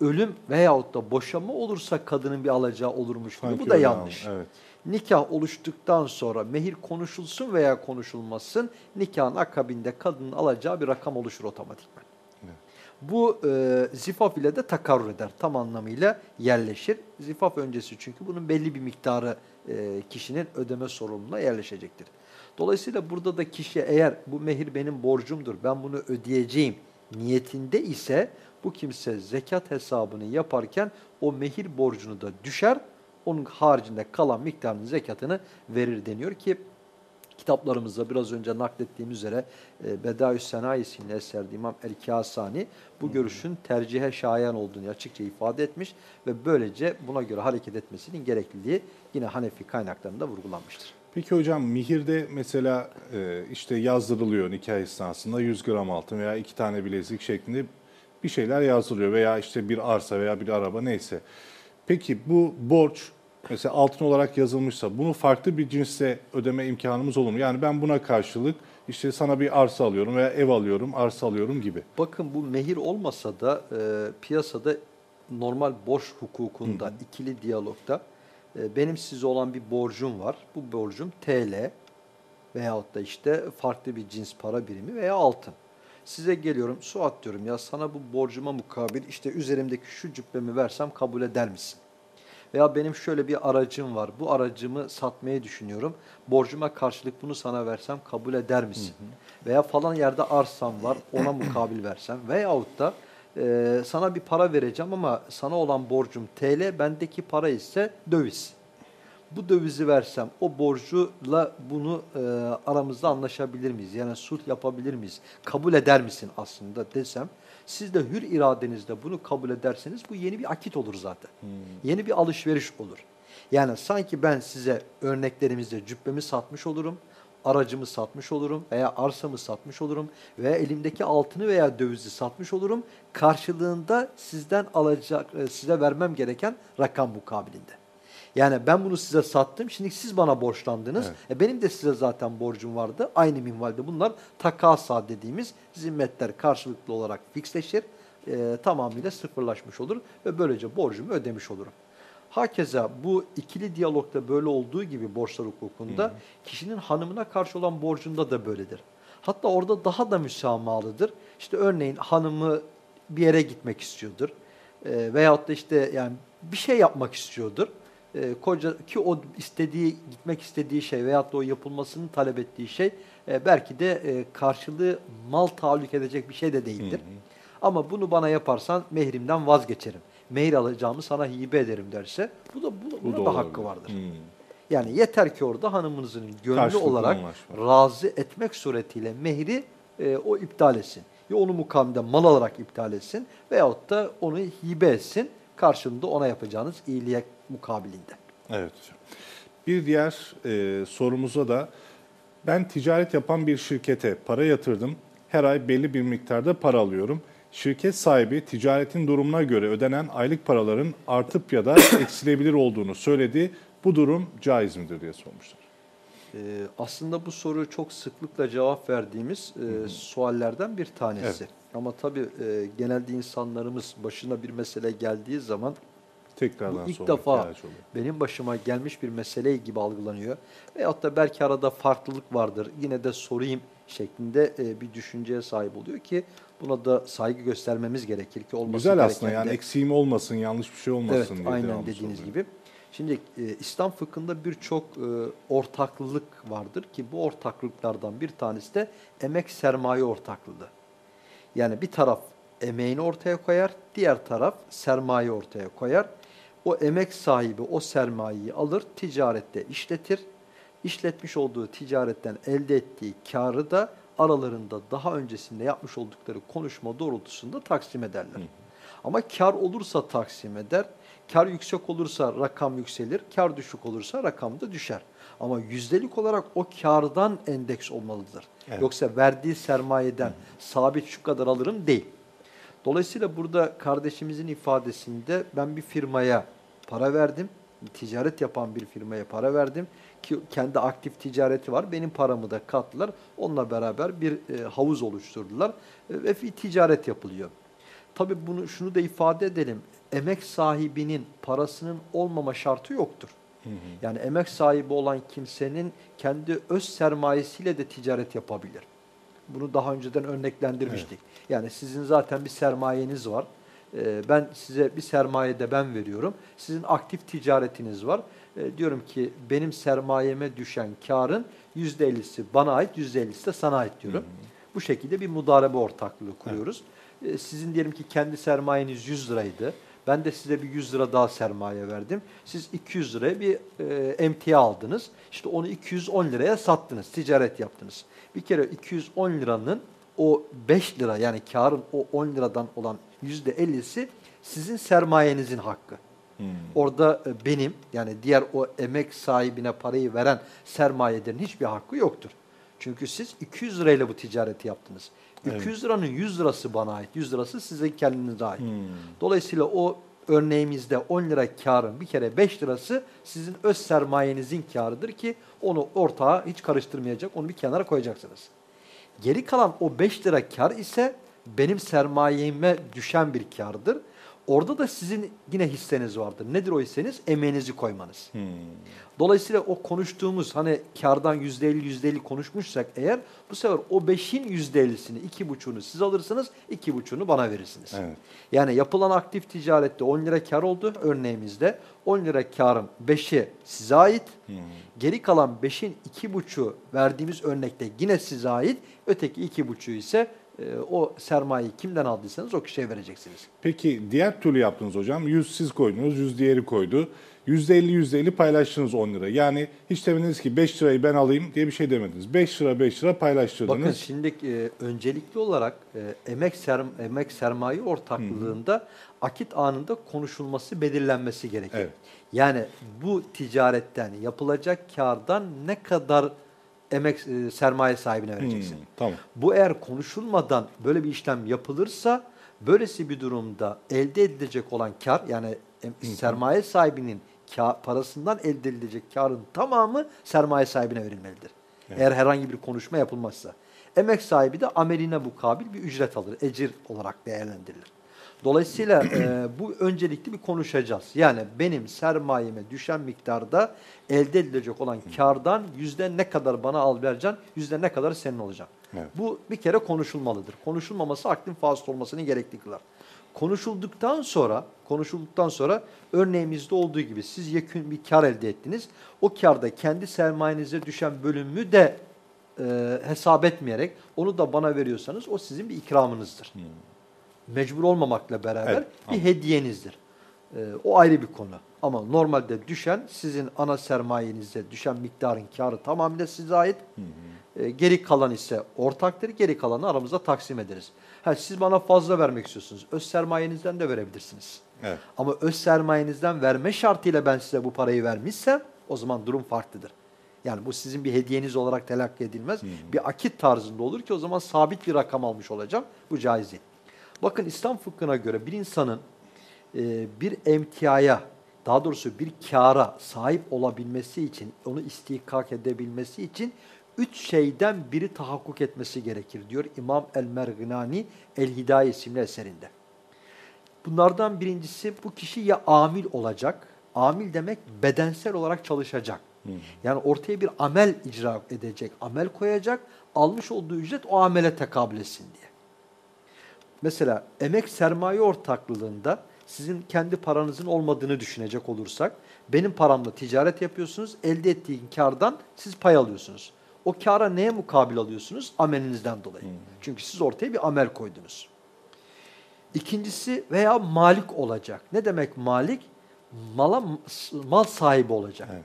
ölüm veyahut da boşanma olursa kadının bir alacağı olurmuş. Sanki Bu da yanlış. ama, Evet. Nikah oluştuktan sonra mehir konuşulsun veya konuşulmasın nikahın akabinde kadının alacağı bir rakam oluşur otomatikman. Evet. Bu e, zifaf ile de takarrur eder. Tam anlamıyla yerleşir. Zifaf öncesi çünkü bunun belli bir miktarı e, kişinin ödeme sorumluluğuna yerleşecektir. Dolayısıyla burada da kişi eğer bu mehir benim borcumdur, ben bunu ödeyeceğim niyetinde ise bu kimse zekat hesabını yaparken o mehir borcunu da düşer. Onun haricinde kalan miktarının zekatını verir deniyor ki kitaplarımızda biraz önce naklettiğim üzere e, Bedaüs Sena isimli eserde İmam El-Kasani bu görüşün tercihe şayan olduğunu açıkça ifade etmiş ve böylece buna göre hareket etmesinin gerekliliği yine Hanefi kaynaklarında vurgulanmıştır. Peki hocam mihirde mesela e, işte yazdırılıyor nikah esnasında 100 gram altın veya iki tane bilezik şeklinde bir şeyler yazılıyor veya işte bir arsa veya bir araba neyse. Peki bu borç mesela altın olarak yazılmışsa bunu farklı bir cinsle ödeme imkanımız olur mu? Yani ben buna karşılık işte sana bir arsa alıyorum veya ev alıyorum, arsa alıyorum gibi. Bakın bu mehir olmasa da e, piyasada normal borç hukukunda, ikili diyalogda benim size olan bir borcum var. Bu borcum TL veyahut da işte farklı bir cins para birimi veya altın. Size geliyorum Suat diyorum ya sana bu borcuma mukabil işte üzerimdeki şu cübbemi versem kabul eder misin? Veya benim şöyle bir aracım var. Bu aracımı satmayı düşünüyorum. Borcuma karşılık bunu sana versem kabul eder misin? Hı hı. Veya falan yerde arsam var ona mukabil versem. Veyahut da e, sana bir para vereceğim ama sana olan borcum TL, bendeki para ise döviz. Bu dövizi versem o borcuyla bunu e, aramızda anlaşabilir miyiz? Yani sulh yapabilir miyiz? Kabul eder misin aslında desem siz de hür iradenizle bunu kabul ederseniz bu yeni bir akit olur zaten. Hmm. Yeni bir alışveriş olur. Yani sanki ben size örneklerimizde cübbemi satmış olurum, aracımı satmış olurum veya arsamı satmış olurum veya elimdeki altını veya dövizi satmış olurum. Karşılığında sizden alacak, e, size vermem gereken rakam mukabilinde. Yani ben bunu size sattım. Şimdi siz bana borçlandınız. Evet. E benim de size zaten borcum vardı. Aynı minvalde bunlar takasa dediğimiz zimmetler karşılıklı olarak fiksleşir. E, tamamıyla sıfırlaşmış olur ve böylece borcumu ödemiş olurum. Hakeza bu ikili diyalogda böyle olduğu gibi borçlar hukukunda hı hı. kişinin hanımına karşı olan borcunda da böyledir. Hatta orada daha da müsamahalıdır. İşte örneğin hanımı bir yere gitmek istiyordur. E, veyahut da işte yani bir şey yapmak istiyordur e, koca ki o istediği gitmek istediği şey veyahut da o yapılmasını talep ettiği şey e, belki de e, karşılığı mal tahallük edecek bir şey de değildir. Hı hı. Ama bunu bana yaparsan mehrimden vazgeçerim. Mehir alacağımı sana hibe ederim derse bu da bu, bu da, da hakkı vardır. Hı. Yani yeter ki orada hanımınızın gönlü olarak razı etmek suretiyle mehri e, o iptal etsin. Ya onu mukamde mal alarak iptal etsin veyahut da onu hibe etsin karşılığında ona yapacağınız iyiliğe mukabilinde. Evet Bir diğer e, sorumuza da ben ticaret yapan bir şirkete para yatırdım. Her ay belli bir miktarda para alıyorum. Şirket sahibi ticaretin durumuna göre ödenen aylık paraların artıp ya da eksilebilir olduğunu söyledi. Bu durum caiz midir diye sormuşlar. Ee, aslında bu soru çok sıklıkla cevap verdiğimiz e, suallerden bir tanesi. Evet. Ama tabii e, genelde insanlarımız başına bir mesele geldiği zaman Tekrardan bu ilk defa benim başıma gelmiş bir mesele gibi algılanıyor. Veyahut da belki arada farklılık vardır. Yine de sorayım şeklinde e, bir düşünceye sahip oluyor ki buna da saygı göstermemiz gerekir ki olması Güzel aslında yani eksiğim olmasın, yanlış bir şey olmasın evet, aynen dediğiniz oluyor. gibi. Şimdi e, İslam fıkhında birçok e, ortaklık vardır ki bu ortaklıklardan bir tanesi de emek sermaye ortaklığı. Yani bir taraf emeğini ortaya koyar, diğer taraf sermaye ortaya koyar. O emek sahibi o sermayeyi alır, ticarette işletir. İşletmiş olduğu ticaretten elde ettiği karı da aralarında daha öncesinde yapmış oldukları konuşma doğrultusunda taksim ederler. Hı. Ama kar olursa taksim eder, kar yüksek olursa rakam yükselir, kar düşük olursa rakam da düşer. Ama yüzdelik olarak o kardan endeks olmalıdır. Evet. Yoksa verdiği sermayeden Hı. sabit şu kadar alırım değil. Dolayısıyla burada kardeşimizin ifadesinde ben bir firmaya para verdim, ticaret yapan bir firmaya para verdim ki kendi aktif ticareti var. Benim paramı da kattılar. Onunla beraber bir e, havuz oluşturdular e, ve ticaret yapılıyor. Tabii bunu şunu da ifade edelim. Emek sahibinin parasının olmama şartı yoktur. Hı hı. Yani emek sahibi olan kimsenin kendi öz sermayesiyle de ticaret yapabilir. Bunu daha önceden örneklendirmiştik. Evet. Yani sizin zaten bir sermayeniz var. Ee, ben size bir sermaye de ben veriyorum. Sizin aktif ticaretiniz var. Ee, diyorum ki benim sermayeme düşen karın %50'si bana ait, %50'si de sana ait diyorum. Hı hı. Bu şekilde bir mudarebe ortaklığı kuruyoruz. E, sizin diyelim ki kendi sermayeniz 100 liraydı. Ben de size bir 100 lira daha sermaye verdim. Siz 200 liraya bir e, emtia aldınız. İşte onu 210 liraya sattınız, ticaret yaptınız. Bir kere 210 liranın o 5 lira yani karın o 10 liradan olan %50'si sizin sermayenizin hakkı. Hmm. Orada e, benim yani diğer o emek sahibine parayı veren sermayederin hiçbir hakkı yoktur. Çünkü siz 200 lirayla bu ticareti yaptınız. Evet. 200 liranın 100 lirası bana ait, 100 lirası sizin kendinize ait. Hmm. Dolayısıyla o örneğimizde 10 lira karın bir kere 5 lirası sizin öz sermayenizin karıdır ki onu ortağa hiç karıştırmayacak, onu bir kenara koyacaksınız. Geri kalan o 5 lira kar ise benim sermayeme düşen bir kardır. Orada da sizin yine hisseniz vardır. Nedir o hisseniz? Emeğinizi koymanız. Hmm. Dolayısıyla o konuştuğumuz hani kardan %50 %50 konuşmuşsak eğer bu sefer o 5'in %50'sini, 2,5'unu siz alırsınız, 2,5'unu bana verirsiniz. Evet. Yani yapılan aktif ticarette 10 lira kar oldu örneğimizde. 10 lira karın 5'i size ait. Hmm. Geri kalan 5'in 2,5'u verdiğimiz örnekte yine size ait. Öteki 2,5'u ise e, o sermayeyi kimden aldıysanız o kişiye vereceksiniz. Peki diğer türlü yaptınız hocam. 100 siz koydunuz, 100 diğeri koydu. %50 %50 paylaştınız 10 lira. Yani hiç demediniz ki 5 lirayı ben alayım diye bir şey demediniz. 5 lira 5 lira paylaştırdınız. Bakın şimdi e, öncelikli olarak e, emek ser, emek sermaye ortaklığında akit anında konuşulması, belirlenmesi gerekir. Evet. Yani bu ticaretten yapılacak kardan ne kadar emek e, sermaye sahibine vereceksin. Hmm, tamam. Bu eğer konuşulmadan böyle bir işlem yapılırsa böylesi bir durumda elde edilecek olan kar yani em- sermaye sahibinin ka- parasından elde edilecek karın tamamı sermaye sahibine verilmelidir. Eğer herhangi bir konuşma yapılmazsa. Emek sahibi de ameline mukabil bir ücret alır, ecir olarak değerlendirilir. Dolayısıyla e, bu öncelikli bir konuşacağız. Yani benim sermayeme düşen miktarda elde edilecek olan kardan yüzde ne kadar bana al vereceksin, yüzde ne kadar senin olacak. Evet. Bu bir kere konuşulmalıdır. Konuşulmaması aklın fasıl olmasını gerekli kılar. Konuşulduktan sonra, konuşulduktan sonra örneğimizde olduğu gibi siz yekün bir kar elde ettiniz. O karda kendi sermayenize düşen bölümü de e, hesap etmeyerek onu da bana veriyorsanız o sizin bir ikramınızdır. Mecbur olmamakla beraber Evet, bir anladım. hediyenizdir. E, o ayrı bir konu. Ama normalde düşen sizin ana sermayenize düşen miktarın karı tamamıyla size ait. E, geri kalan ise ortaktır. Geri kalanı aramızda taksim ederiz. Ha, siz bana fazla vermek istiyorsunuz. Öz sermayenizden de verebilirsiniz. Evet. Ama öz sermayenizden verme şartıyla ben size bu parayı vermişsem o zaman durum farklıdır. Yani bu sizin bir hediyeniz olarak telakki edilmez. Bir akit tarzında olur ki o zaman sabit bir rakam almış olacağım. Bu caiz değil. Bakın İslam fıkhına göre bir insanın e, bir emtiaya, daha doğrusu bir kâra sahip olabilmesi için, onu istihkak edebilmesi için üç şeyden biri tahakkuk etmesi gerekir diyor İmam El-Merginani El-Hidaye isimli eserinde. Bunlardan birincisi bu kişi ya amil olacak, amil demek bedensel olarak çalışacak. Yani ortaya bir amel icra edecek, amel koyacak, almış olduğu ücret o amele tekabül etsin diye. Mesela emek sermaye ortaklığında sizin kendi paranızın olmadığını düşünecek olursak, benim paramla ticaret yapıyorsunuz, elde ettiğin kardan siz pay alıyorsunuz. O kara neye mukabil alıyorsunuz? Amelinizden dolayı. Çünkü siz ortaya bir amel koydunuz. İkincisi veya malik olacak. Ne demek malik? Mala, mal sahibi olacak. Evet.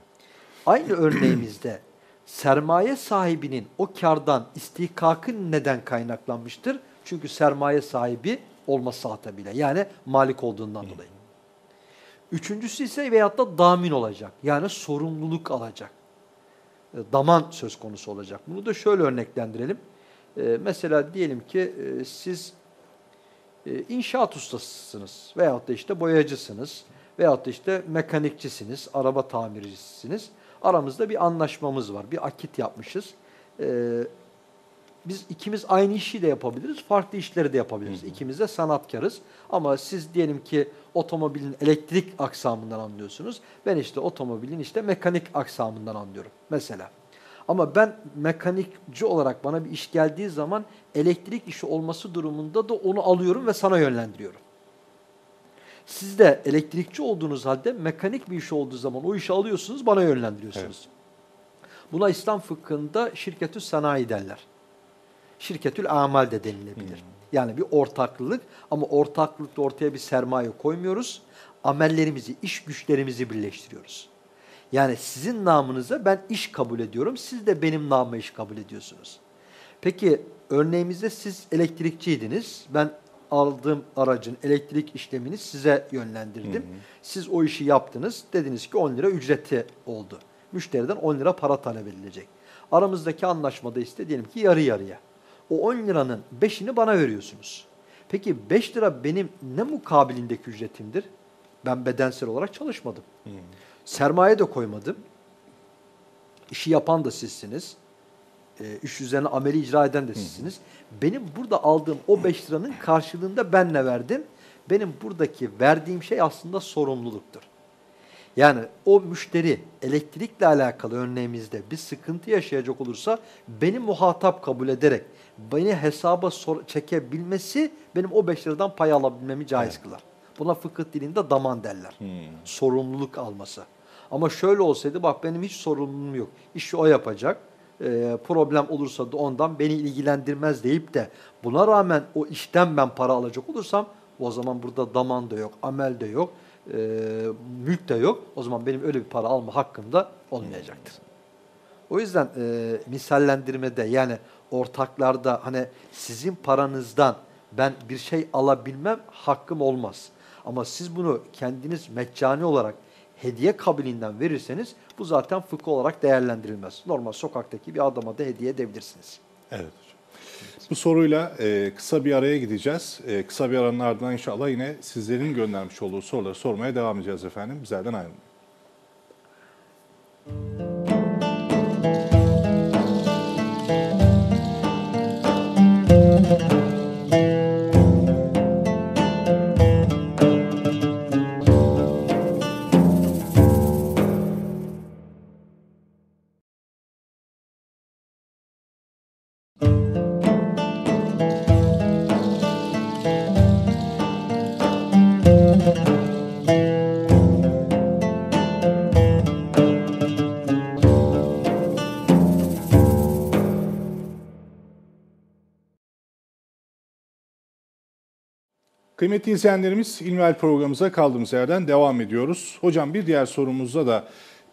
Aynı örneğimizde sermaye sahibinin o kardan istihkakı neden kaynaklanmıştır? Çünkü sermaye sahibi olması hasebiyle. Yani malik olduğundan dolayı. Üçüncüsü ise veyahut da damin olacak. Yani sorumluluk alacak. E, Daman söz konusu olacak. Bunu da şöyle örneklendirelim. E, mesela diyelim ki e, siz inşaat ustasısınız veyahut da işte boyacısınız veyahut da işte mekanikçisiniz, araba tamircisiniz. Aramızda bir anlaşmamız var, bir akit yapmışız. Biz ikimiz aynı işi de yapabiliriz, farklı işleri de yapabiliriz. İkimiz de sanatkarız. Ama siz diyelim ki otomobilin elektrik aksamından anlıyorsunuz. Ben işte otomobilin işte mekanik aksamından anlıyorum mesela. Ama ben mekanikçi olarak bana bir iş geldiği zaman elektrik işi olması durumunda da onu alıyorum ve sana yönlendiriyorum. Siz de elektrikçi olduğunuz halde mekanik bir iş olduğu zaman o işi alıyorsunuz, bana yönlendiriyorsunuz. Buna İslam fıkhında şirketü sanayi derler. Şirketül amal de denilebilir. Yani bir ortaklık ama ortaklıkta ortaya bir sermaye koymuyoruz. Amellerimizi, iş güçlerimizi birleştiriyoruz. Yani sizin namınıza ben iş kabul ediyorum, siz de benim namıma iş kabul ediyorsunuz. Peki örneğimizde siz elektrikçiydiniz, ben aldığım aracın elektrik işlemini size yönlendirdim. Hı hı. Siz o işi yaptınız, dediniz ki 10 lira ücreti oldu. Müşteriden 10 lira para talep edilecek. Aramızdaki anlaşmada ise diyelim ki yarı yarıya. O 10 liranın 5'ini bana veriyorsunuz. Peki 5 lira benim ne mukabilindeki ücretimdir? Ben bedensel olarak çalışmadım. Hmm. Sermaye de koymadım. İşi yapan da sizsiniz. E, iş üzerine ameli icra eden de sizsiniz. Hmm. Benim burada aldığım o 5 liranın karşılığında ben ne verdim? Benim buradaki verdiğim şey aslında sorumluluktur. Yani o müşteri elektrikle alakalı örneğimizde bir sıkıntı yaşayacak olursa beni muhatap kabul ederek beni hesaba sor çekebilmesi benim o 5 liradan pay alabilmemi caiz evet. kılar. Buna fıkıh dilinde daman derler. Hmm. Sorumluluk alması. Ama şöyle olsaydı bak benim hiç sorumluluğum yok. İşi o yapacak. E, problem olursa da ondan beni ilgilendirmez deyip de buna rağmen o işten ben para alacak olursam o zaman burada daman da yok, amel de yok e, mülk de yok. O zaman benim öyle bir para alma hakkım da olmayacaktır. O yüzden e, misallendirmede yani ortaklarda hani sizin paranızdan ben bir şey alabilmem hakkım olmaz. Ama siz bunu kendiniz meccani olarak hediye kabiliğinden verirseniz bu zaten fıkıh olarak değerlendirilmez. Normal sokaktaki bir adama da hediye edebilirsiniz. Evet bu soruyla e, kısa bir araya gideceğiz. E, kısa bir aranın ardından inşallah yine sizlerin göndermiş olduğu soruları sormaya devam edeceğiz efendim. Bizlerden ayrılmayın. Kıymetli izleyenlerimiz İlmihal programımıza kaldığımız yerden devam ediyoruz. Hocam bir diğer sorumuzda da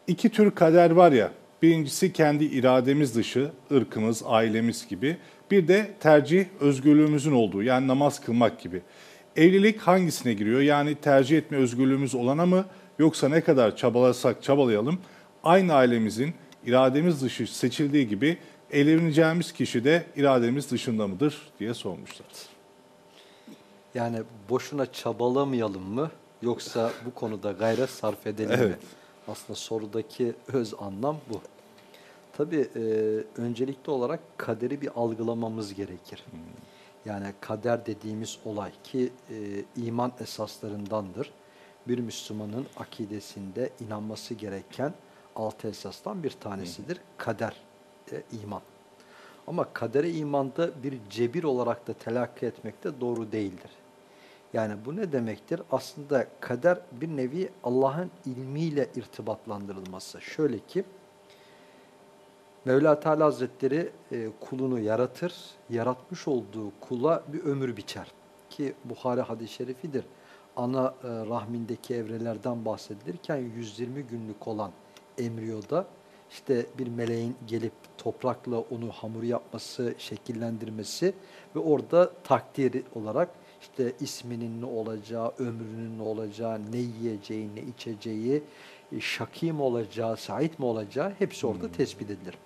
iki tür kader var ya, birincisi kendi irademiz dışı, ırkımız, ailemiz gibi. Bir de tercih özgürlüğümüzün olduğu yani namaz kılmak gibi. Evlilik hangisine giriyor? Yani tercih etme özgürlüğümüz olana mı yoksa ne kadar çabalasak çabalayalım aynı ailemizin irademiz dışı seçildiği gibi evleneceğimiz kişi de irademiz dışında mıdır diye sormuşlar. Yani boşuna çabalamayalım mı yoksa bu konuda gayret sarf edelim evet. mi? Aslında sorudaki öz anlam bu. Tabii e, öncelikli olarak kaderi bir algılamamız gerekir. Hmm. Yani kader dediğimiz olay ki e, iman esaslarındandır. Bir Müslümanın akidesinde inanması gereken altı esasdan bir tanesidir. Hmm. Kader, e, iman. Ama kadere imanda bir cebir olarak da telakki etmek de doğru değildir. Yani bu ne demektir? Aslında kader bir nevi Allah'ın ilmiyle irtibatlandırılması. Şöyle ki, Mevla Teala Hazretleri e, kulunu yaratır, yaratmış olduğu kula bir ömür biçer. Ki Buhari hadis-i şerifidir. Ana e, rahmindeki evrelerden bahsedilirken 120 günlük olan emriyoda işte bir meleğin gelip toprakla onu hamur yapması, şekillendirmesi ve orada takdir olarak işte isminin ne olacağı, ömrünün ne olacağı, ne yiyeceği, ne içeceği, e, şaki mi olacağı, sait mi olacağı hepsi orada hmm. tespit edilir.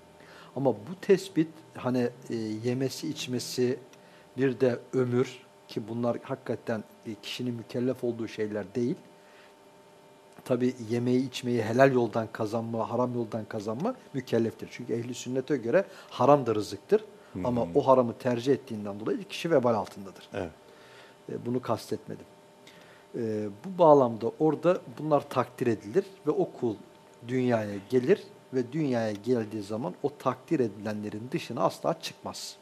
Ama bu tespit hani e, yemesi, içmesi, bir de ömür ki bunlar hakikaten e, kişinin mükellef olduğu şeyler değil. Tabi yemeği içmeyi helal yoldan kazanma, haram yoldan kazanma mükelleftir. Çünkü ehli sünnete göre haram da rızıktır. Hmm. Ama o haramı tercih ettiğinden dolayı kişi vebal altındadır. Evet. E, bunu kastetmedim. E, bu bağlamda orada bunlar takdir edilir ve o kul dünyaya gelir ve dünyaya geldiği zaman o takdir edilenlerin dışına asla çıkmaz.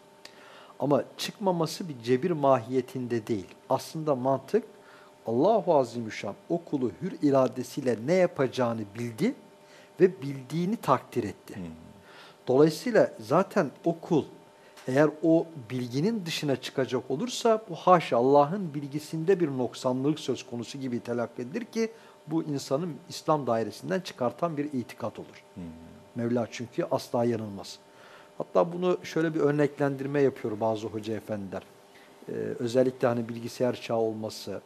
Ama çıkmaması bir cebir mahiyetinde değil. Aslında mantık Allahu Azimüşşan o kulu hür iradesiyle ne yapacağını bildi ve bildiğini takdir etti. Hmm. Dolayısıyla zaten o kul Eğer o bilginin dışına çıkacak olursa bu haşa Allah'ın bilgisinde bir noksanlık söz konusu gibi telakki edilir ki bu insanın İslam dairesinden çıkartan bir itikat olur. Hmm. Mevla çünkü asla yanılmaz. Hatta bunu şöyle bir örneklendirme yapıyor bazı hoca efendiler. Ee, özellikle hani bilgisayar çağı olması,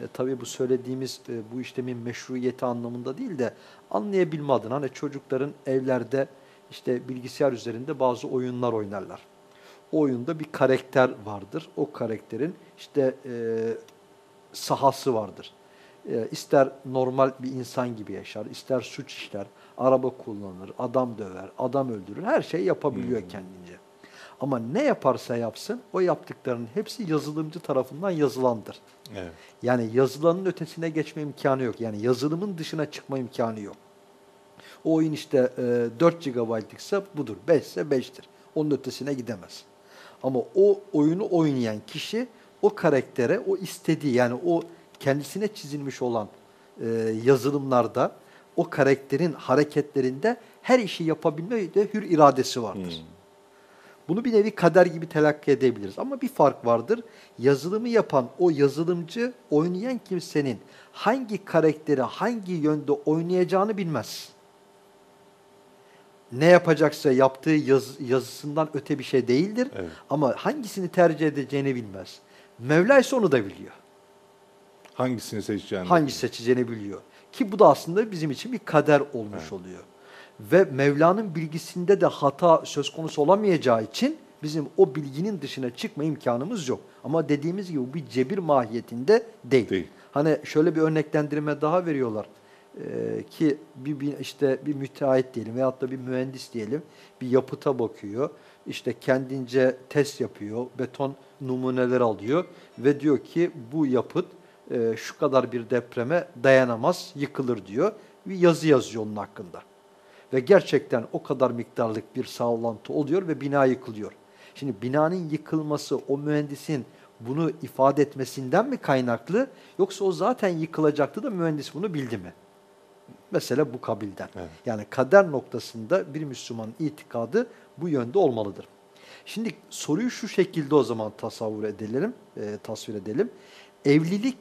e, tabii bu söylediğimiz e, bu işlemin meşruiyeti anlamında değil de anlayabilme adına hani çocukların evlerde işte bilgisayar üzerinde bazı oyunlar oynarlar. Oyunda bir karakter vardır. O karakterin işte e, sahası vardır. E, ister normal bir insan gibi yaşar, ister suç işler, araba kullanır, adam döver, adam öldürür, her şeyi yapabiliyor hmm. kendince. Ama ne yaparsa yapsın o yaptıklarının hepsi yazılımcı tarafından yazılandır. Evet. Yani yazılanın ötesine geçme imkanı yok. Yani yazılımın dışına çıkma imkanı yok. O oyun işte e, 4 GB'lıksa budur. 5 ise 5'tir. Onun ötesine gidemez. Ama o oyunu oynayan kişi o karaktere, o istediği yani o kendisine çizilmiş olan e, yazılımlarda o karakterin hareketlerinde her işi yapabilme de hür iradesi vardır. Hmm. Bunu bir nevi kader gibi telakki edebiliriz. Ama bir fark vardır. Yazılımı yapan o yazılımcı oynayan kimsenin hangi karakteri hangi yönde oynayacağını bilmez. Ne yapacaksa yaptığı yaz, yazısından öte bir şey değildir. Evet. Ama hangisini tercih edeceğini bilmez. Mevla ise onu da biliyor. Hangisini seçeceğini. Hangi seçeceğini biliyor. Ki bu da aslında bizim için bir kader olmuş evet. oluyor. Ve Mevla'nın bilgisinde de hata söz konusu olamayacağı için bizim o bilginin dışına çıkma imkanımız yok. Ama dediğimiz gibi bu bir cebir mahiyetinde değil. değil. Hani şöyle bir örneklendirme daha veriyorlar. Ee, ki bir, bir işte bir müteahhit diyelim veyahut da bir mühendis diyelim bir yapıta bakıyor. İşte kendince test yapıyor, beton numuneler alıyor ve diyor ki bu yapıt e, şu kadar bir depreme dayanamaz, yıkılır diyor. Bir yazı yazıyor onun hakkında. Ve gerçekten o kadar miktarlık bir sağlantı oluyor ve bina yıkılıyor. Şimdi binanın yıkılması o mühendisin bunu ifade etmesinden mi kaynaklı yoksa o zaten yıkılacaktı da mühendis bunu bildi mi? Mesela bu kabilden. Evet. Yani kader noktasında bir Müslümanın itikadı bu yönde olmalıdır. Şimdi soruyu şu şekilde o zaman tasavvur edelim, e, tasvir edelim. Evlilik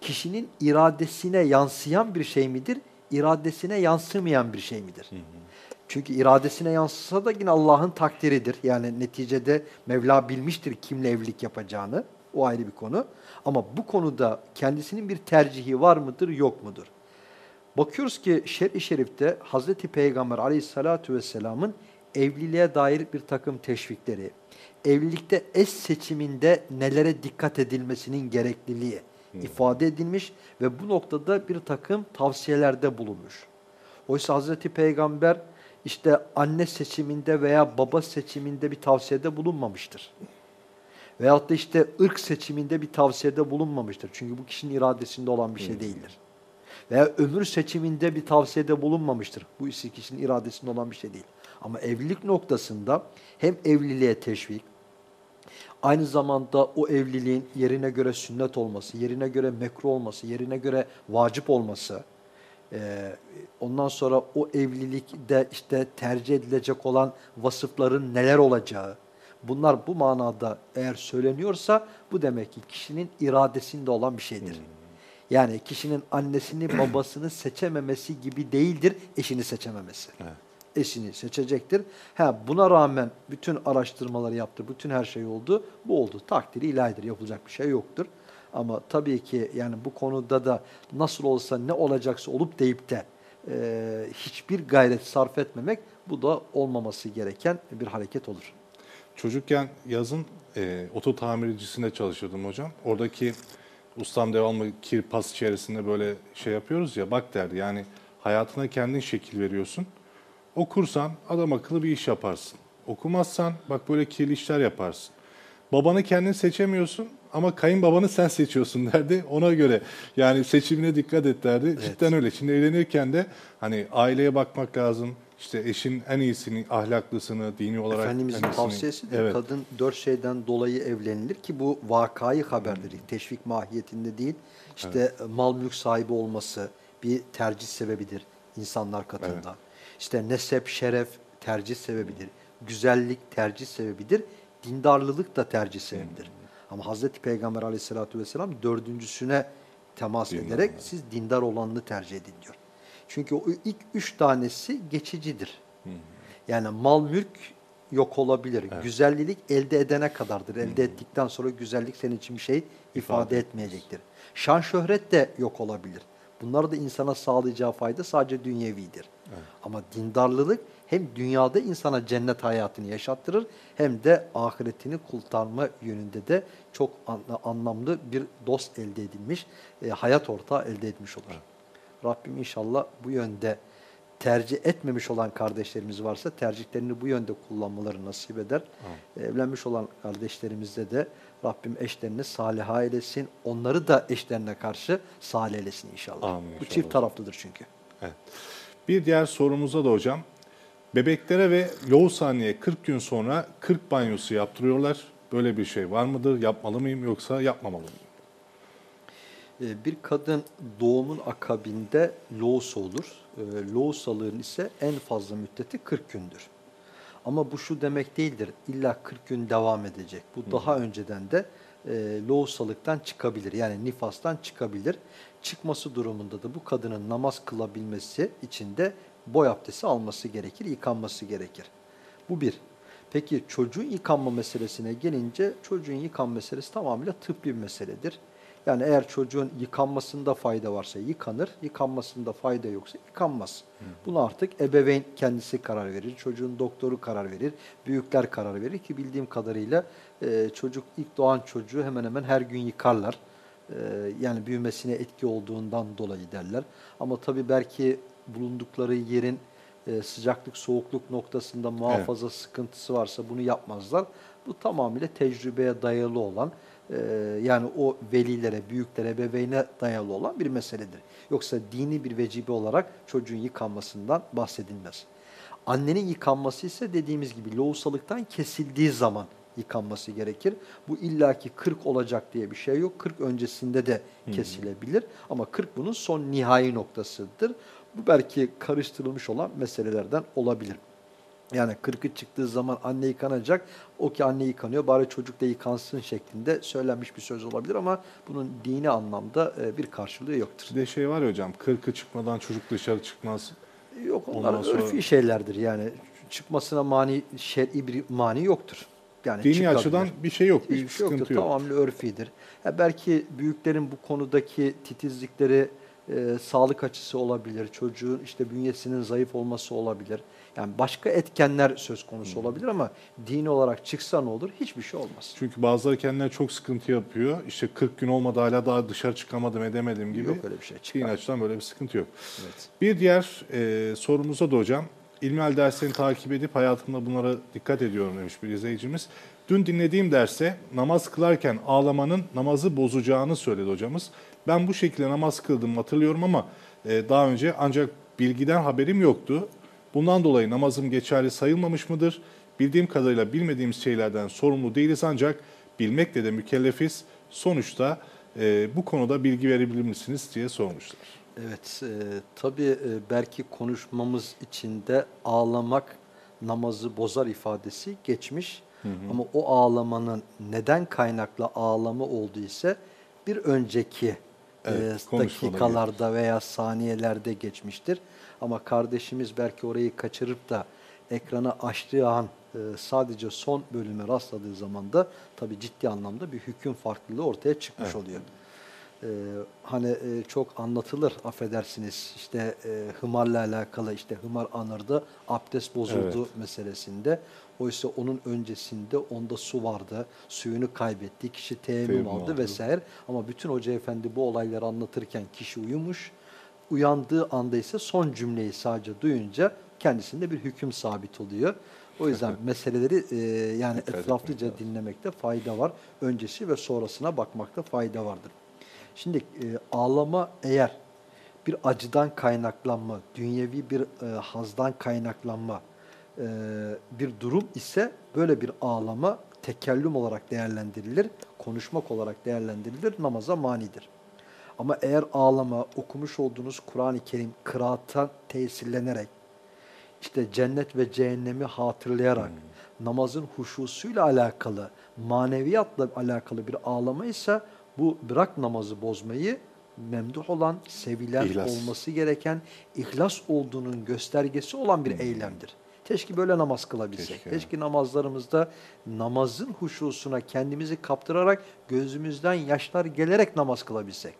kişinin iradesine yansıyan bir şey midir? iradesine yansımayan bir şey midir? Hı hı. Çünkü iradesine yansısa da yine Allah'ın takdiridir. Yani neticede Mevla bilmiştir kimle evlilik yapacağını. O ayrı bir konu. Ama bu konuda kendisinin bir tercihi var mıdır, yok mudur? Bakıyoruz ki şer-i şerifte Hazreti Peygamber aleyhissalatu vesselamın evliliğe dair bir takım teşvikleri, evlilikte eş seçiminde nelere dikkat edilmesinin gerekliliği, ifade edilmiş ve bu noktada bir takım tavsiyelerde bulunmuş. Oysa Hazreti Peygamber işte anne seçiminde veya baba seçiminde bir tavsiyede bulunmamıştır. Veyahut da işte ırk seçiminde bir tavsiyede bulunmamıştır. Çünkü bu kişinin iradesinde olan bir şey değildir. Veya ömür seçiminde bir tavsiyede bulunmamıştır. Bu kişinin iradesinde olan bir şey değil. Ama evlilik noktasında hem evliliğe teşvik, aynı zamanda o evliliğin yerine göre sünnet olması, yerine göre mekruh olması, yerine göre vacip olması, e, ondan sonra o evlilikte işte tercih edilecek olan vasıfların neler olacağı, bunlar bu manada eğer söyleniyorsa bu demek ki kişinin iradesinde olan bir şeydir. Hmm. Yani kişinin annesini babasını seçememesi gibi değildir, eşini seçememesi. Evet eşini seçecektir. Ha, buna rağmen bütün araştırmaları yaptı, bütün her şey oldu. Bu oldu. Takdiri ilahidir. Yapılacak bir şey yoktur. Ama tabii ki yani bu konuda da nasıl olsa ne olacaksa olup deyip de e, hiçbir gayret sarf etmemek bu da olmaması gereken bir hareket olur. Çocukken yazın e, oto tamircisinde çalışıyordum hocam. Oradaki ustam devamlı kir pas içerisinde böyle şey yapıyoruz ya bak derdi yani hayatına kendin şekil veriyorsun. Okursan adam akıllı bir iş yaparsın. Okumazsan bak böyle kirli işler yaparsın. Babanı kendin seçemiyorsun ama kayınbabanı sen seçiyorsun derdi. Ona göre yani seçimine dikkat et derdi. Evet. Cidden öyle. Şimdi evlenirken de hani aileye bakmak lazım. İşte eşin en iyisini, ahlaklısını, dini olarak Efendimizin en tavsiyesi de evet. kadın dört şeyden dolayı evlenilir ki bu vakayı haberdir. Teşvik mahiyetinde değil. İşte evet. mal mülk sahibi olması bir tercih sebebidir insanlar katında. Evet. İşte nesep, şeref tercih sebebidir. Güzellik tercih sebebidir. dindarlılık da tercih sebebidir. Ama Hazreti Peygamber aleyhissalatü vesselam dördüncüsüne temas Dindar. ederek siz dindar olanını tercih edin diyor. Çünkü o ilk üç tanesi geçicidir. Yani mal mülk yok olabilir. Güzellik elde edene kadardır. Elde ettikten sonra güzellik senin için bir şey ifade, İfade etmeyecektir. Şan şöhret de yok olabilir. Bunlar da insana sağlayacağı fayda sadece dünyevidir. Ama dindarlılık hem dünyada insana cennet hayatını yaşattırır hem de ahiretini kurtarma yönünde de çok an- anlamlı bir dost elde edilmiş, e, hayat ortağı elde etmiş olur. Rabbim inşallah bu yönde tercih etmemiş olan kardeşlerimiz varsa tercihlerini bu yönde kullanmaları nasip eder. Evlenmiş olan kardeşlerimizde de Rabbim eşlerini salih eylesin. Onları da eşlerine karşı salih eylesin inşallah. Amin Bu inşallah çift hocam. taraflıdır çünkü. Evet. Bir diğer sorumuza da hocam. Bebeklere ve Loğusane'ye 40 gün sonra 40 banyosu yaptırıyorlar. Böyle bir şey var mıdır? Yapmalı mıyım yoksa yapmamalı mıyım? Ee, Bir kadın doğumun akabinde loğusa olur. Ee, Loğusalığın ise en fazla müddeti 40 gündür. Ama bu şu demek değildir. İlla 40 gün devam edecek. Bu daha önceden de e, loğusalıktan çıkabilir. Yani nifastan çıkabilir. Çıkması durumunda da bu kadının namaz kılabilmesi için de boy abdesti alması gerekir, yıkanması gerekir. Bu bir. Peki çocuğun yıkanma meselesine gelince çocuğun yıkanma meselesi tamamıyla tıbbi bir meseledir. Yani eğer çocuğun yıkanmasında fayda varsa yıkanır, yıkanmasında fayda yoksa yıkanmaz. Bunu artık ebeveyn kendisi karar verir, çocuğun doktoru karar verir, büyükler karar verir ki bildiğim kadarıyla e, çocuk ilk doğan çocuğu hemen hemen her gün yıkarlar. E, yani büyümesine etki olduğundan dolayı derler. Ama tabii belki bulundukları yerin e, sıcaklık soğukluk noktasında muhafaza sıkıntısı varsa bunu yapmazlar. Bu tamamıyla tecrübeye dayalı olan e, yani o velilere, büyüklere, ebeveyne dayalı olan bir meseledir. Yoksa dini bir vecibe olarak çocuğun yıkanmasından bahsedilmez. Annenin yıkanması ise dediğimiz gibi lohusalıktan kesildiği zaman yıkanması gerekir. Bu illaki 40 olacak diye bir şey yok. 40 öncesinde de kesilebilir. Ama 40 bunun son nihai noktasıdır. Bu belki karıştırılmış olan meselelerden olabilir. Yani 40'ı çıktığı zaman anne yıkanacak. O ki anne yıkanıyor bari çocuk da yıkansın şeklinde söylenmiş bir söz olabilir ama bunun dini anlamda e, bir karşılığı yoktur. Bir de şey var ya hocam 40'ı çıkmadan çocuk dışarı çıkmaz. Yok onlar Ondan sonra- örfi şeylerdir yani. Çıkmasına mani şer'i bir mani yoktur. Yani Dini çıkabilir. açıdan bir şey yok, bir Hiçbir şey sıkıntı yoktur. yok. Tamamıyla örfidir. Ha, belki büyüklerin bu konudaki titizlikleri e, sağlık açısı olabilir. Çocuğun işte bünyesinin zayıf olması olabilir. Yani başka etkenler söz konusu Hmm. olabilir ama dini olarak çıksa ne olur? Hiçbir şey olmaz. Çünkü bazıları kendilerine çok sıkıntı yapıyor. İşte 40 gün olmadı hala daha dışarı çıkamadım edemedim gibi. Yok öyle bir şey. Çıkar. açıdan böyle bir sıkıntı yok. Evet. Bir diğer e, sorumuza da hocam. İlmihal derslerini takip edip hayatımda bunlara dikkat ediyorum demiş bir izleyicimiz. Dün dinlediğim derse namaz kılarken ağlamanın namazı bozacağını söyledi hocamız. Ben bu şekilde namaz kıldığımı hatırlıyorum ama e, daha önce ancak bilgiden haberim yoktu. Bundan dolayı namazım geçerli sayılmamış mıdır? Bildiğim kadarıyla bilmediğimiz şeylerden sorumlu değiliz ancak bilmekle de mükellefiz. Sonuçta e, bu konuda bilgi verebilir misiniz diye sormuşlar. Evet, e, tabii e, belki konuşmamız içinde ağlamak namazı bozar ifadesi geçmiş. Ama o ağlamanın neden kaynaklı ağlama olduğu ise bir önceki Evet, e, dakikalarda veya saniyelerde geçmiştir. Ama kardeşimiz belki orayı kaçırıp da ekrana açtığı an e, sadece son bölüme rastladığı zaman da tabii ciddi anlamda bir hüküm farklılığı ortaya çıkmış Evet. oluyor. Ee, hani e, çok anlatılır affedersiniz işte e, hımarla alakalı işte hımar anırdı abdest bozuldu Evet. meselesinde. Oysa onun öncesinde onda su vardı. Suyunu kaybetti. Kişi teyemmüm aldı aldı. vesaire. Ama bütün hoca efendi bu olayları anlatırken kişi uyumuş. Uyandığı anda ise son cümleyi sadece duyunca kendisinde bir hüküm sabit oluyor. O yüzden meseleleri e, yani Dikkat etraflıca lazım. dinlemekte fayda var. Öncesi ve sonrasına bakmakta fayda vardır. Şimdi e, ağlama eğer bir acıdan kaynaklanma, dünyevi bir e, hazdan kaynaklanma e, bir durum ise böyle bir ağlama tekellüm olarak değerlendirilir, konuşmak olarak değerlendirilir, namaza manidir. Ama eğer ağlama okumuş olduğunuz Kur'an-ı Kerim kıraattan tesirlenerek, işte cennet ve cehennemi hatırlayarak namazın huşusuyla alakalı, maneviyatla alakalı bir ağlamaysa bu bırak namazı bozmayı memduh olan, sevilen İhlas. olması gereken, ihlas olduğunun göstergesi olan bir eylemdir. Keşke böyle namaz kılabilsek. Keşke. Keşke, namazlarımızda namazın huşusuna kendimizi kaptırarak gözümüzden yaşlar gelerek namaz kılabilsek.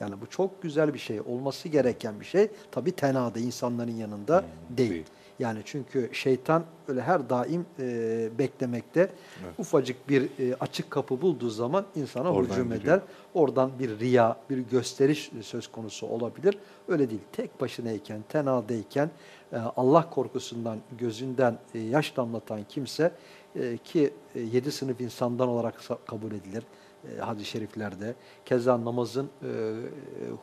Yani bu çok güzel bir şey, olması gereken bir şey. Tabi tenada insanların yanında değil. değil. Yani çünkü şeytan öyle her daim e, beklemekte. Ufacık bir e, açık kapı bulduğu zaman insana Oradan hücum giriyor. eder. Oradan bir riya, bir gösteriş söz konusu olabilir. Öyle değil. Tek başınayken, tenadayken e, Allah korkusundan, gözünden e, yaş damlatan kimse e, ki e, yedi sınıf insandan olarak kabul edilir hadis-i şeriflerde. Keza namazın e, e,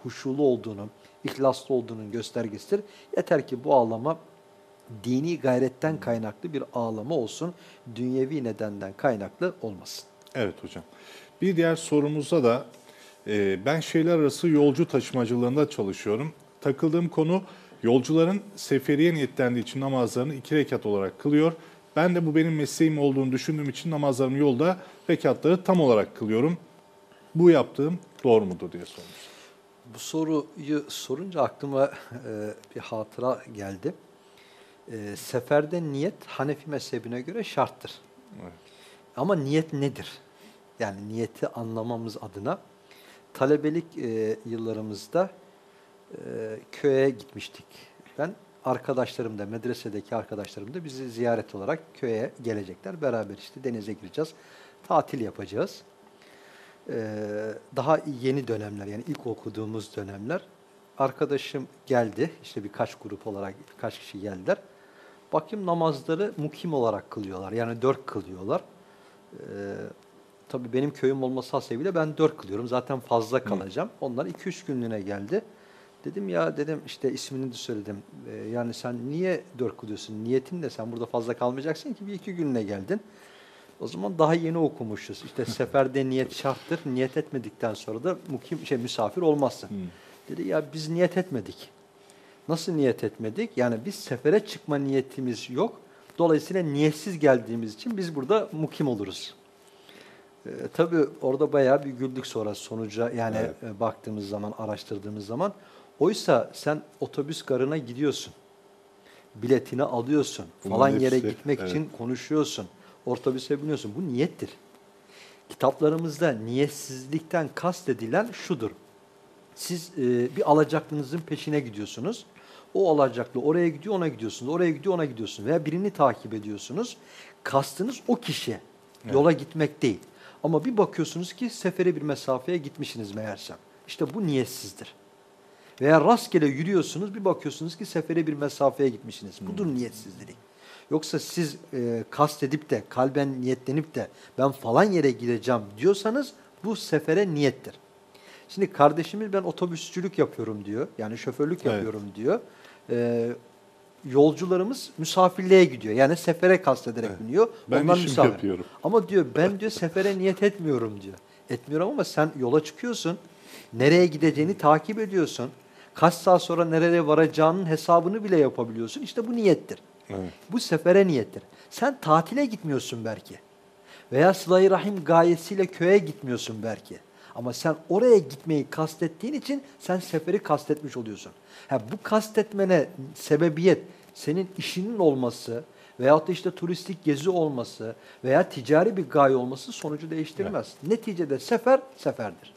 huşulu olduğunu, ihlaslı olduğunun göstergesidir. Yeter ki bu ağlama dini gayretten kaynaklı bir ağlama olsun, dünyevi nedenden kaynaklı olmasın. Evet hocam. Bir diğer sorumuzda da e, ben şehirler arası yolcu taşımacılığında çalışıyorum. Takıldığım konu yolcuların seferiye niyetlendiği için namazlarını iki rekat olarak kılıyor. Ben de bu benim mesleğim olduğunu düşündüğüm için namazlarımı yolda rekatları tam olarak kılıyorum. Bu yaptığım doğru mudur diye sormuş. Bu soruyu sorunca aklıma e, bir hatıra geldi. E, seferde niyet Hanefi mezhebine göre şarttır. Evet. Ama niyet nedir? Yani niyeti anlamamız adına talebelik e, yıllarımızda e, köye gitmiştik. Ben arkadaşlarım da medresedeki arkadaşlarım da bizi ziyaret olarak köye gelecekler. Beraber işte denize gireceğiz. Tatil yapacağız. Ee, daha yeni dönemler yani ilk okuduğumuz dönemler. Arkadaşım geldi işte birkaç grup olarak birkaç kişi geldiler. Bakayım namazları mukim olarak kılıyorlar yani dört kılıyorlar. Ee, tabii benim köyüm olması hasebiyle ben dört kılıyorum zaten fazla kalacağım. Onlar iki üç günlüğüne geldi. Dedim ya dedim işte ismini de söyledim. Ee, yani sen niye dört kılıyorsun? Niyetin de sen burada fazla kalmayacaksın ki bir iki gününe geldin. O zaman daha yeni okumuşuz. İşte seferde niyet şarttır. Niyet etmedikten sonra da mukim şey misafir olmazsın. Dedi ya biz niyet etmedik. Nasıl niyet etmedik? Yani biz sefere çıkma niyetimiz yok. Dolayısıyla niyetsiz geldiğimiz için biz burada mukim oluruz. Ee, tabii orada bayağı bir güldük sonra sonuca yani Evet. e, baktığımız zaman, araştırdığımız zaman. Oysa sen otobüs garına gidiyorsun. Biletini alıyorsun. Bunların falan yere hepsi, gitmek evet. için konuşuyorsun. Otobüse biniyorsun. Bu niyettir. Kitaplarımızda niyetsizlikten kastedilen şudur. Siz e, bir alacaklınızın peşine gidiyorsunuz. O alacaklı oraya gidiyor, ona gidiyorsunuz. Oraya gidiyor, ona gidiyorsunuz. Veya birini takip ediyorsunuz. Kastınız o kişi. Yola gitmek değil. Ama bir bakıyorsunuz ki sefere bir mesafeye gitmişsiniz meğersem. İşte bu niyetsizdir. Veya rastgele yürüyorsunuz bir bakıyorsunuz ki sefere bir mesafeye gitmişsiniz. Budur niyetsizlik. Yoksa siz e, kastedip de kalben niyetlenip de ben falan yere gideceğim diyorsanız bu sefere niyettir. Şimdi kardeşimiz ben otobüsçülük yapıyorum diyor. Yani şoförlük Evet. yapıyorum diyor. Ee, yolcularımız misafirliğe gidiyor. Yani sefere kastederek Evet. biniyor. Ben Onlar işimi misafir. yapıyorum. Ama diyor ben diyor sefere niyet etmiyorum diyor. Etmiyorum ama sen yola çıkıyorsun. Nereye gideceğini takip ediyorsun. Kaç saat sonra nereye varacağının hesabını bile yapabiliyorsun. İşte bu niyettir. Evet. Bu sefere niyettir. Sen tatile gitmiyorsun belki. Veya sıla rahim gayesiyle köye gitmiyorsun belki. Ama sen oraya gitmeyi kastettiğin için sen seferi kastetmiş oluyorsun. Ha, bu kastetmene sebebiyet senin işinin olması veyahut da işte turistik gezi olması veya ticari bir gaye olması sonucu değiştirmez. Neticede sefer seferdir.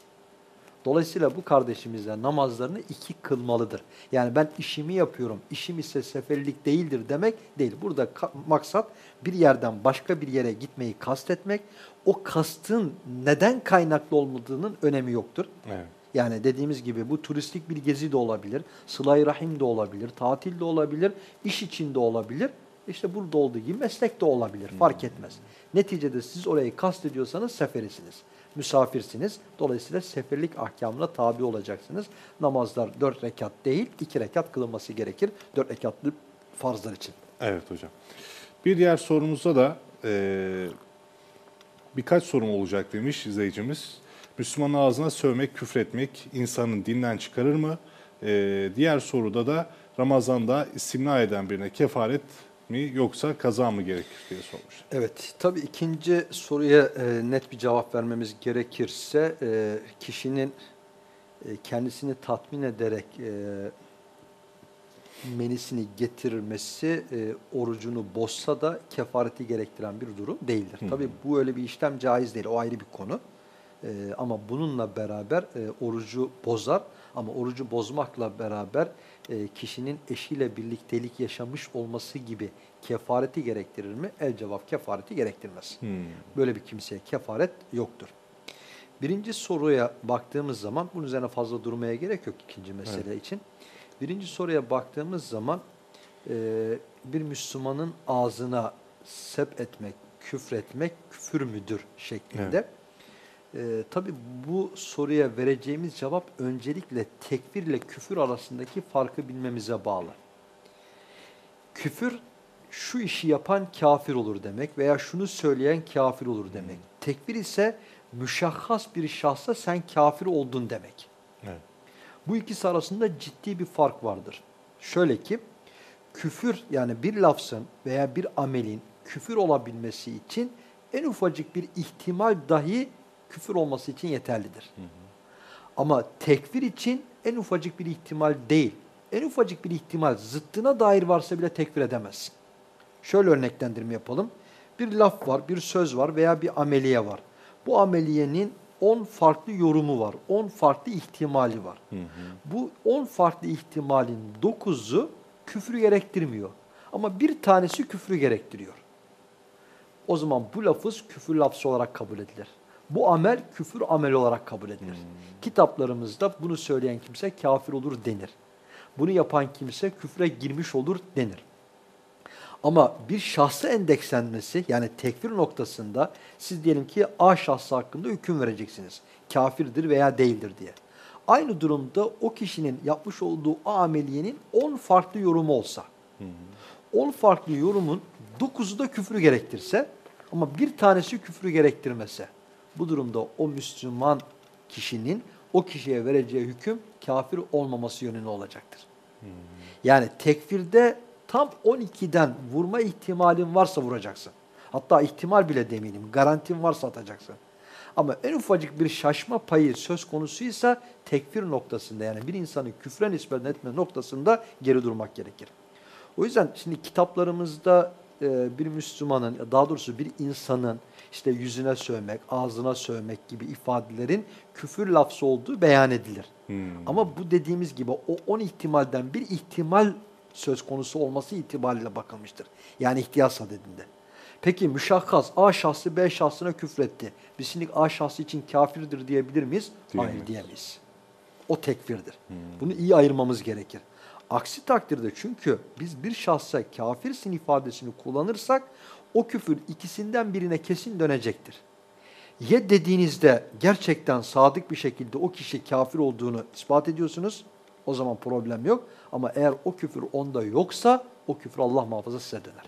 Dolayısıyla bu kardeşimizle namazlarını iki kılmalıdır. Yani ben işimi yapıyorum, işim ise seferlik değildir demek değil. Burada maksat bir yerden başka bir yere gitmeyi kastetmek. O kastın neden kaynaklı olmadığının önemi yoktur. Evet. Yani dediğimiz gibi bu turistik bir gezi de olabilir, sıla rahim de olabilir, tatil de olabilir, iş içinde olabilir. İşte burada olduğu gibi meslek de olabilir, fark etmez. Neticede siz orayı kastediyorsanız seferisiniz, misafirsiniz. Dolayısıyla seferlik ahkamına tabi olacaksınız. Namazlar dört rekat değil, iki rekat kılınması gerekir. Dört rekatlı farzlar için. Evet hocam. Bir diğer sorumuzda da e, birkaç sorum olacak demiş izleyicimiz. Müslümanın ağzına sövmek, küfretmek insanın dinden çıkarır mı? E, diğer soruda da Ramazan'da istimna eden birine kefaret mi yoksa kaza mı gerekir diye sormuş. Evet, tabii ikinci soruya e, net bir cevap vermemiz gerekirse e, kişinin e, kendisini tatmin ederek e, menisini getirmesi e, orucunu bozsa da kefareti gerektiren bir durum değildir. Hı. Tabii bu öyle bir işlem caiz değil, o ayrı bir konu. E, ama bununla beraber e, orucu bozar ama orucu bozmakla beraber e, kişinin eşiyle birliktelik yaşamış olması gibi kefareti gerektirir mi? El cevap kefareti gerektirmez. Hmm. Böyle bir kimseye kefaret yoktur. Birinci soruya baktığımız zaman, bunun üzerine fazla durmaya gerek yok ikinci mesele için. Birinci soruya baktığımız zaman e, bir Müslümanın ağzına sep etmek, küfretmek küfür müdür şeklinde. E, Tabi bu soruya vereceğimiz cevap öncelikle tekfir ile küfür arasındaki farkı bilmemize bağlı. Küfür şu işi yapan kafir olur demek veya şunu söyleyen kafir olur demek. Tekfir ise müşahhas bir şahsa sen kafir oldun demek. Evet. Bu ikisi arasında ciddi bir fark vardır. Şöyle ki küfür yani bir lafzın veya bir amelin küfür olabilmesi için en ufacık bir ihtimal dahi küfür olması için yeterlidir. Ama tekfir için en ufacık bir ihtimal değil, en ufacık bir ihtimal zıttına dair varsa bile tekfir edemezsin. Şöyle örneklendirme yapalım. Bir laf var, bir söz var veya bir ameliye var. Bu ameliyenin 10 farklı yorumu var, 10 farklı ihtimali var. Bu 10 farklı ihtimalin 9'u küfrü gerektirmiyor. Ama bir tanesi küfrü gerektiriyor. O zaman bu lafız küfür lafzı olarak kabul edilir. Bu amel küfür ameli olarak kabul edilir. Kitaplarımızda bunu söyleyen kimse kafir olur denir. Bunu yapan kimse küfre girmiş olur denir. Ama bir şahsı endekslenmesi yani tekfir noktasında siz diyelim ki A şahsı hakkında hüküm vereceksiniz. Kafirdir veya değildir diye. Aynı durumda o kişinin yapmış olduğu o ameliyenin 10 farklı yorumu olsa, 10 farklı yorumun 9'u da küfrü gerektirse ama bir tanesi küfrü gerektirmese, bu durumda o Müslüman kişinin o kişiye vereceği hüküm kafir olmaması yönünde olacaktır. Yani tekfirde tam 12'den vurma ihtimalin varsa vuracaksın. Hatta ihtimal bile demeyelim, garantin varsa atacaksın. Ama en ufacık bir şaşma payı söz konusuysa tekfir noktasında yani bir insanı küfre nispet etme noktasında geri durmak gerekir. O yüzden şimdi kitaplarımızda e, bir Müslümanın, daha doğrusu bir insanın işte yüzüne sövmek, ağzına sövmek gibi ifadelerin küfür lafzı olduğu beyan edilir. Ama bu dediğimiz gibi o 10 ihtimalden bir ihtimal söz konusu olması itibariyle bakılmıştır. Yani ihtiyat sadedinde. Peki müşahhas A şahsı B şahsına küfretti. Biz şimdi A şahsı için kafirdir diyebilir miyiz? Hayır Diyemeyiz. diyemeyiz. O tekfirdir. Bunu iyi ayırmamız gerekir. Aksi takdirde çünkü biz bir şahsa kafirsin ifadesini kullanırsak o küfür ikisinden birine kesin dönecektir. Ya dediğinizde gerçekten sadık bir şekilde o kişi kafir olduğunu ispat ediyorsunuz. O zaman problem yok. Ama eğer o küfür onda yoksa o küfür Allah muhafaza size döner.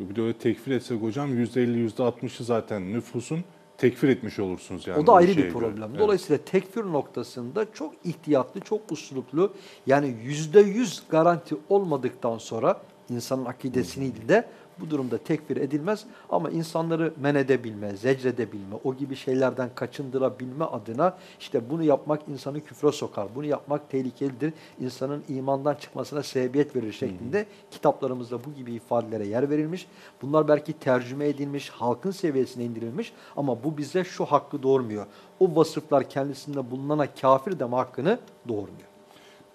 Bir de öyle tekfir etsek hocam %50 %60'ı zaten nüfusun tekfir etmiş olursunuz yani. o da ayrı bir göre. problem. Evet. Dolayısıyla tekfir noktasında çok ihtiyatlı, çok usluplu yani yüzde yüz garanti olmadıktan sonra insanın akidesini de bu durumda tekfir edilmez. Ama insanları men edebilme, zecredebilme, o gibi şeylerden kaçındırabilme adına işte bunu yapmak insanı küfre sokar. Bunu yapmak tehlikelidir. İnsanın imandan çıkmasına sebebiyet verir şeklinde kitaplarımızda bu gibi ifadelere yer verilmiş. Bunlar belki tercüme edilmiş, halkın seviyesine indirilmiş ama bu bize şu hakkı doğurmuyor. O vasıflar kendisinde bulunana kafir deme hakkını doğurmuyor.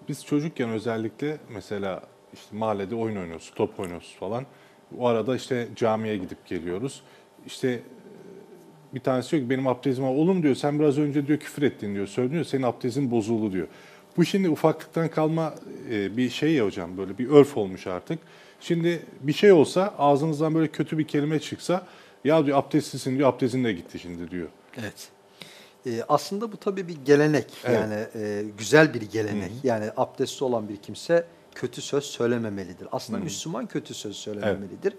Biz çocukken özellikle mesela işte mahallede oyun oynuyoruz, top oynuyoruz falan. O arada işte camiye gidip geliyoruz. İşte e, bir tanesi diyor ki benim abdestim var. Oğlum diyor sen biraz önce diyor küfür ettin diyor. Söylüyor senin abdestin bozuldu diyor. Bu şimdi ufaklıktan kalma e, bir şey ya hocam böyle bir örf olmuş artık. Şimdi bir şey olsa ağzınızdan böyle kötü bir kelime çıksa ya diyor abdestlisin diyor abdestin de gitti şimdi diyor. Evet. Ee, aslında bu tabii bir gelenek Evet. yani e, güzel bir gelenek. Yani abdestli olan bir kimse kötü söz söylememelidir. Aslında Müslüman kötü söz söylememelidir.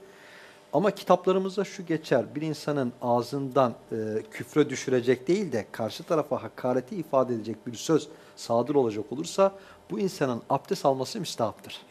Ama kitaplarımızda şu geçer. Bir insanın ağzından e, küfre düşürecek değil de karşı tarafa hakareti ifade edecek bir söz sadır olacak olursa bu insanın abdest alması müstahaptır.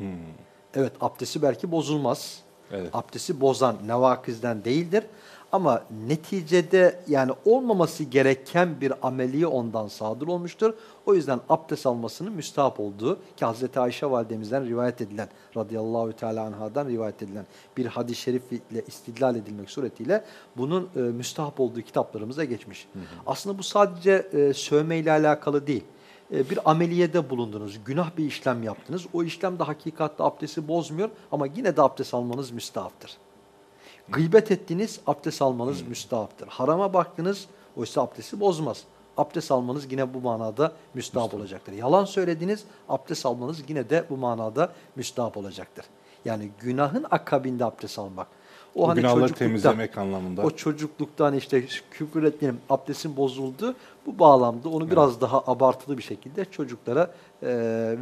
Evet abdesti belki bozulmaz. Evet. Abdesti bozan nevakizden değildir. Ama neticede yani olmaması gereken bir ameliye ondan sadır olmuştur. O yüzden abdest almasının müstahap olduğu ki Hz. Ayşe validemizden rivayet edilen radıyallahu teala anhadan rivayet edilen bir hadis-i şerif ile istidlal edilmek suretiyle bunun e, müstahap olduğu kitaplarımıza geçmiş. Hı hı. Aslında bu sadece e, sövme ile alakalı değil e, bir ameliyede bulundunuz, günah bir işlem yaptınız. O işlem de hakikatte abdesti bozmuyor ama yine de abdest almanız müstahaftır. Gıybet ettiniz, abdest almanız müstahaptır. Harama baktınız, oysa abdesti bozmaz. Abdest almanız yine bu manada müstahap olacaktır. Yalan söylediniz, abdest almanız yine de bu manada müstahap olacaktır. Yani günahın akabinde abdest almak. O, o hani günahları temizlemek anlamında. O çocukluktan işte küfür etmeyelim, abdestin bozuldu. Bu bağlamda onu evet. biraz daha abartılı bir şekilde çocuklara e,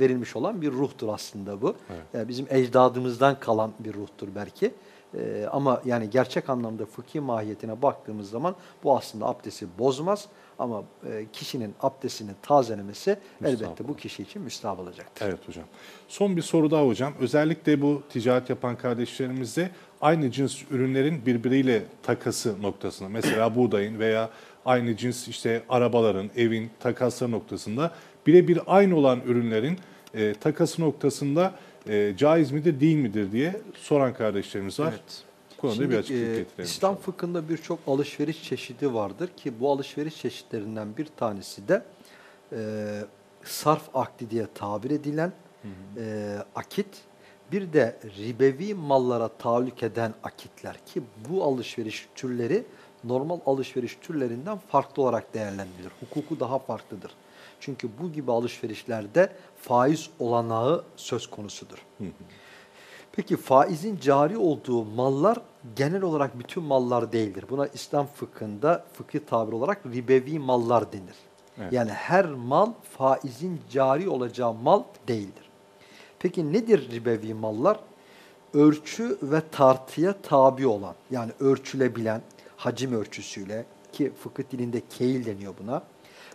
verilmiş olan bir ruhtur aslında bu. Evet. Yani bizim ecdadımızdan kalan bir ruhtur belki. E, ama yani gerçek anlamda fıkhi mahiyetine baktığımız zaman bu aslında abdesti bozmaz. Ama e, kişinin abdestini tazelemesi müstahap elbette bu kişi için müstahap olacaktır. Evet hocam. Son bir soru daha hocam. Özellikle bu ticaret yapan kardeşlerimizde aynı cins ürünlerin birbiriyle takası noktasında mesela buğdayın veya aynı cins işte arabaların, evin takası noktasında birebir aynı olan ürünlerin e, takası noktasında e, caiz midir değil midir diye soran kardeşlerimiz var. Evet. konuda Şimdi, bir açıklık e. İslam fıkhında birçok alışveriş çeşidi vardır ki bu alışveriş çeşitlerinden bir tanesi de e, sarf akdi diye tabir edilen hı hı. E, akit bir de ribevi mallara tahallük eden akitler ki bu alışveriş türleri normal alışveriş türlerinden farklı olarak değerlendirilir. Hukuku daha farklıdır. Çünkü bu gibi alışverişlerde faiz olanağı söz konusudur. Peki faizin cari olduğu mallar genel olarak bütün mallar değildir. Buna İslam fıkhında fıkıh tabir olarak ribevi mallar denir. Evet. Yani her mal faizin cari olacağı mal değildir. Peki nedir ribevi mallar? Ölçü ve tartıya tabi olan yani ölçülebilen hacim ölçüsüyle ki fıkıh dilinde keil deniyor buna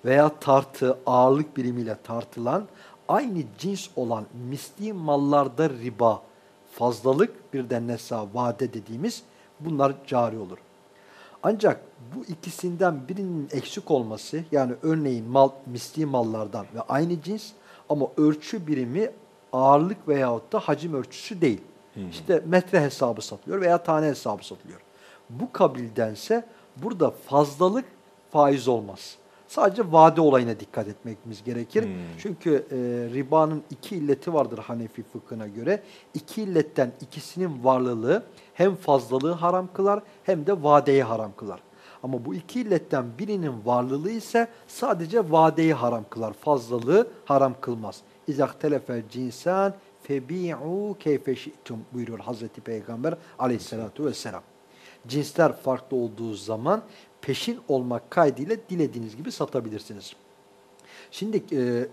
veya tartı ağırlık birimiyle tartılan aynı cins olan misli mallarda riba, fazlalık bir de nesa, vade dediğimiz bunlar cari olur. Ancak bu ikisinden birinin eksik olması yani örneğin mal misli mallardan ve aynı cins ama ölçü birimi ağırlık veyahut da hacim ölçüsü değil. Hmm. İşte metre hesabı satılıyor veya tane hesabı satılıyor. Bu kabildense burada fazlalık faiz olmaz. Sadece vade olayına dikkat etmemiz gerekir. Hmm. Çünkü e, ribanın iki illeti vardır Hanefi fıkhına göre. İki illetten ikisinin varlılığı hem fazlalığı haram kılar hem de vadeyi haram kılar. Ama bu iki illetten birinin varlılığı ise sadece vadeyi haram kılar. Fazlalığı haram kılmaz. İzaktelefel cinsen febi'u keyfe şi'tum buyuruyor Hazreti Peygamber aleyhissalatu vesselam. Cinsler farklı olduğu zaman peşin olmak kaydıyla dilediğiniz gibi satabilirsiniz. Şimdi e,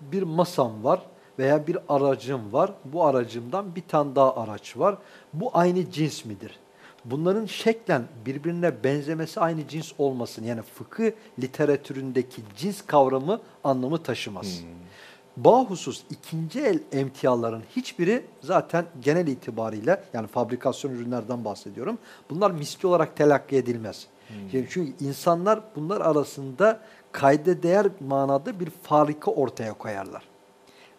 bir masam var veya bir aracım var. Bu aracımdan bir tane daha araç var. Bu aynı cins midir? Bunların şeklen birbirine benzemesi aynı cins olmasın. Yani fıkıh literatüründeki cins kavramı anlamı taşımaz. Hmm. Bahusus ikinci el emtiaların hiçbiri zaten genel itibariyle yani fabrikasyon ürünlerden bahsediyorum. Bunlar misli olarak telakki edilmez. Hmm. çünkü insanlar bunlar arasında kayda değer manada bir farika ortaya koyarlar.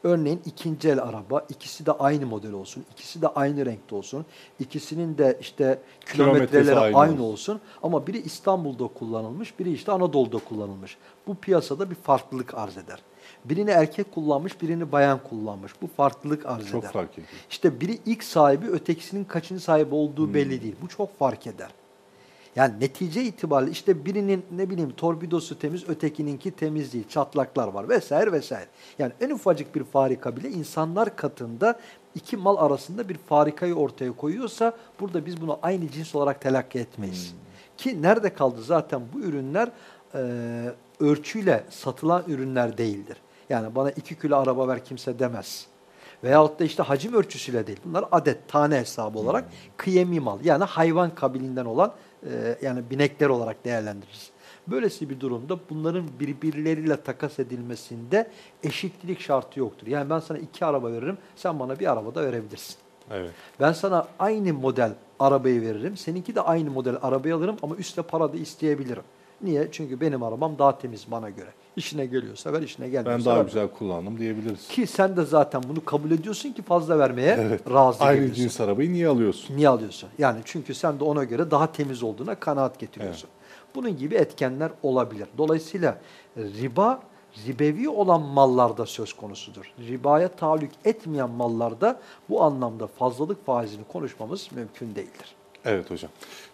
Örneğin ikinci el araba, ikisi de aynı model olsun, ikisi de aynı renkte olsun, ikisinin de işte kilometreleri aynı, aynı olsun. Ama biri İstanbul'da kullanılmış, biri işte Anadolu'da kullanılmış. Bu piyasada bir farklılık arz eder. Birini erkek kullanmış, birini bayan kullanmış. Bu farklılık arz çok eder. Çok fark ediyor. İşte biri ilk sahibi, ötekisinin kaçıncı sahibi olduğu hmm. belli değil. Bu çok fark eder. Yani netice itibariyle işte birinin ne bileyim torpidosu temiz, ötekininki temiz değil, çatlaklar var vesaire vesaire. Yani en ufacık bir farika bile insanlar katında iki mal arasında bir farikayı ortaya koyuyorsa burada biz bunu aynı cins olarak telakki etmeyiz. Hmm. Ki nerede kaldı zaten bu ürünler e, ölçüyle satılan ürünler değildir. Yani bana iki kilo araba ver kimse demez. Veyahut da işte hacim ölçüsüyle değil. Bunlar adet, tane hesabı olarak hmm. kıyemi mal. Yani hayvan kabilinden olan e, yani binekler olarak değerlendiririz. Böylesi bir durumda bunların birbirleriyle takas edilmesinde eşitlik şartı yoktur. Yani ben sana iki araba veririm, sen bana bir araba da verebilirsin. Evet. Ben sana aynı model arabayı veririm, seninki de aynı model arabayı alırım ama üstte para da isteyebilirim. Niye? Çünkü benim arabam daha temiz bana göre. İşine geliyorsa ver, işine gelmiyorsa Ben daha verme. güzel kullandım diyebiliriz. Ki sen de zaten bunu kabul ediyorsun ki fazla vermeye Evet. razı Aynı geliyorsun. cins arabayı niye alıyorsun? Niye alıyorsun? Yani çünkü sen de ona göre daha temiz olduğuna kanaat getiriyorsun. Bunun gibi etkenler olabilir. Dolayısıyla riba ribevi olan mallarda söz konusudur. Ribaya tahallük etmeyen mallarda bu anlamda fazlalık faizini konuşmamız mümkün değildir. Evet hocam.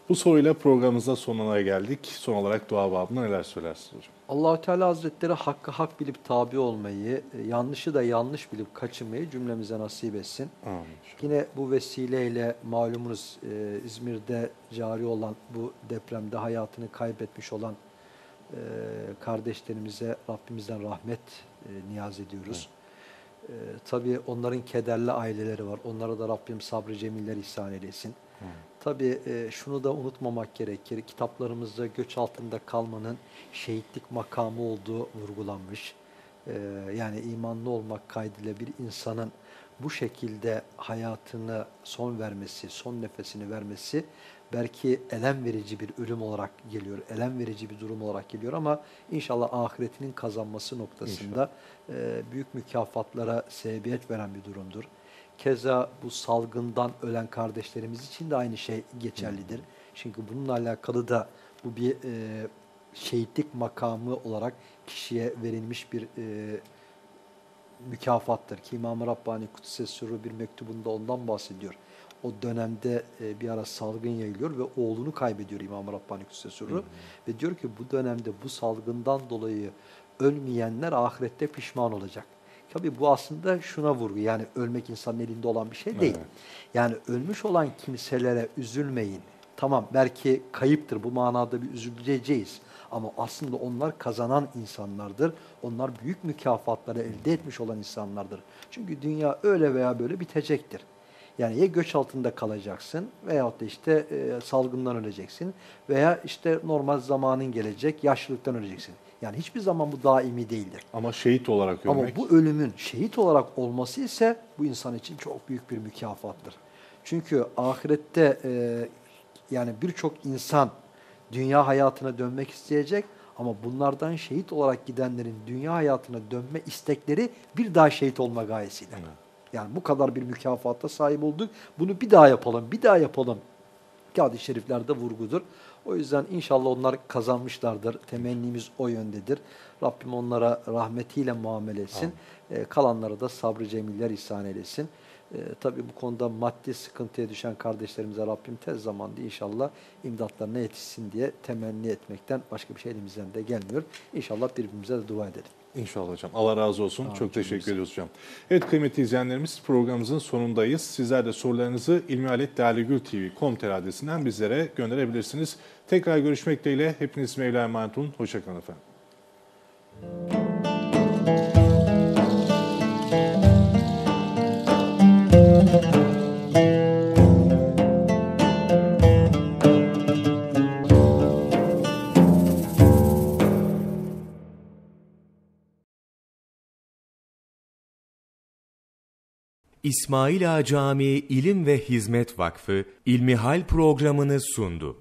Bu soruyla programımıza sonuna geldik. Son olarak dua babına neler söylersiniz hocam? Allahü Teala Hazretleri hakkı hak bilip tabi olmayı, yanlışı da yanlış bilip kaçınmayı cümlemize nasip etsin. Amin. Yine bu vesileyle malumunuz e, İzmir'de cari olan bu depremde hayatını kaybetmiş olan e, kardeşlerimize Rabbimizden rahmet e, niyaz ediyoruz. E, tabii onların kederli aileleri var. Onlara da Rabbim sabrı cemiller ihsan eylesin. Tabii e, şunu da unutmamak gerekir. Kitaplarımızda göç altında kalmanın şehitlik makamı olduğu vurgulanmış. E, yani imanlı olmak kaydıyla bir insanın bu şekilde hayatını son vermesi, son nefesini vermesi belki elem verici bir ölüm olarak geliyor, elem verici bir durum olarak geliyor ama inşallah ahiretinin kazanması noktasında e, büyük mükafatlara sebebiyet veren bir durumdur. Keza bu salgından ölen kardeşlerimiz için de aynı şey geçerlidir. Çünkü bununla alakalı da bu bir e, şehitlik makamı olarak kişiye verilmiş bir e, mükafattır. Ki İmam-ı Rabbani Kudüs'e Sürru bir mektubunda ondan bahsediyor. O dönemde e, bir ara salgın yayılıyor ve oğlunu kaybediyor İmam-ı Rabbani Kudüs'e Sürru. Ve diyor ki bu dönemde bu salgından dolayı ölmeyenler ahirette pişman olacak. Tabii bu aslında şuna vurgu yani ölmek insanın elinde olan bir şey değil. Evet. Yani ölmüş olan kimselere üzülmeyin. Tamam belki kayıptır bu manada bir üzüleceğiz. Ama aslında onlar kazanan insanlardır. Onlar büyük mükafatları elde etmiş olan insanlardır. Çünkü dünya öyle veya böyle bitecektir. Yani ya göç altında kalacaksın veyahut da işte e, salgından öleceksin veya işte normal zamanın gelecek, yaşlılıktan öleceksin. Yani hiçbir zaman bu daimi değildir. Ama şehit olarak Ama ölmek. bu ölümün şehit olarak olması ise bu insan için çok büyük bir mükafattır. Çünkü ahirette e, yani birçok insan dünya hayatına dönmek isteyecek ama bunlardan şehit olarak gidenlerin dünya hayatına dönme istekleri bir daha şehit olma gayesiyle. Yani bu kadar bir mükafata sahip olduk. Bunu bir daha yapalım, bir daha yapalım. Hadis-i şeriflerde vurgudur. O yüzden inşallah onlar kazanmışlardır. Temennimiz o yöndedir. Rabbim onlara rahmetiyle muamele etsin. Ee, kalanlara da sabrı cemiller ihsan eylesin. Ee, tabii bu konuda maddi sıkıntıya düşen kardeşlerimize Rabbim tez zamanda inşallah imdatlarına yetişsin diye temenni etmekten başka bir şey elimizden de gelmiyor. İnşallah birbirimize de dua edelim. İnşallah hocam. Allah razı olsun. Amin. Çok teşekkür ediyoruz hocam. Evet kıymetli izleyenlerimiz programımızın sonundayız. Sizler de sorularınızı ilmihaletdalegültv.com.tr adresinden bizlere gönderebilirsiniz. Tekrar görüşmek dileğiyle hepiniz Mevla emanet olun. Hoşçakalın efendim. İsmail Ağa Camii İlim ve Hizmet Vakfı İlmihal programını sundu.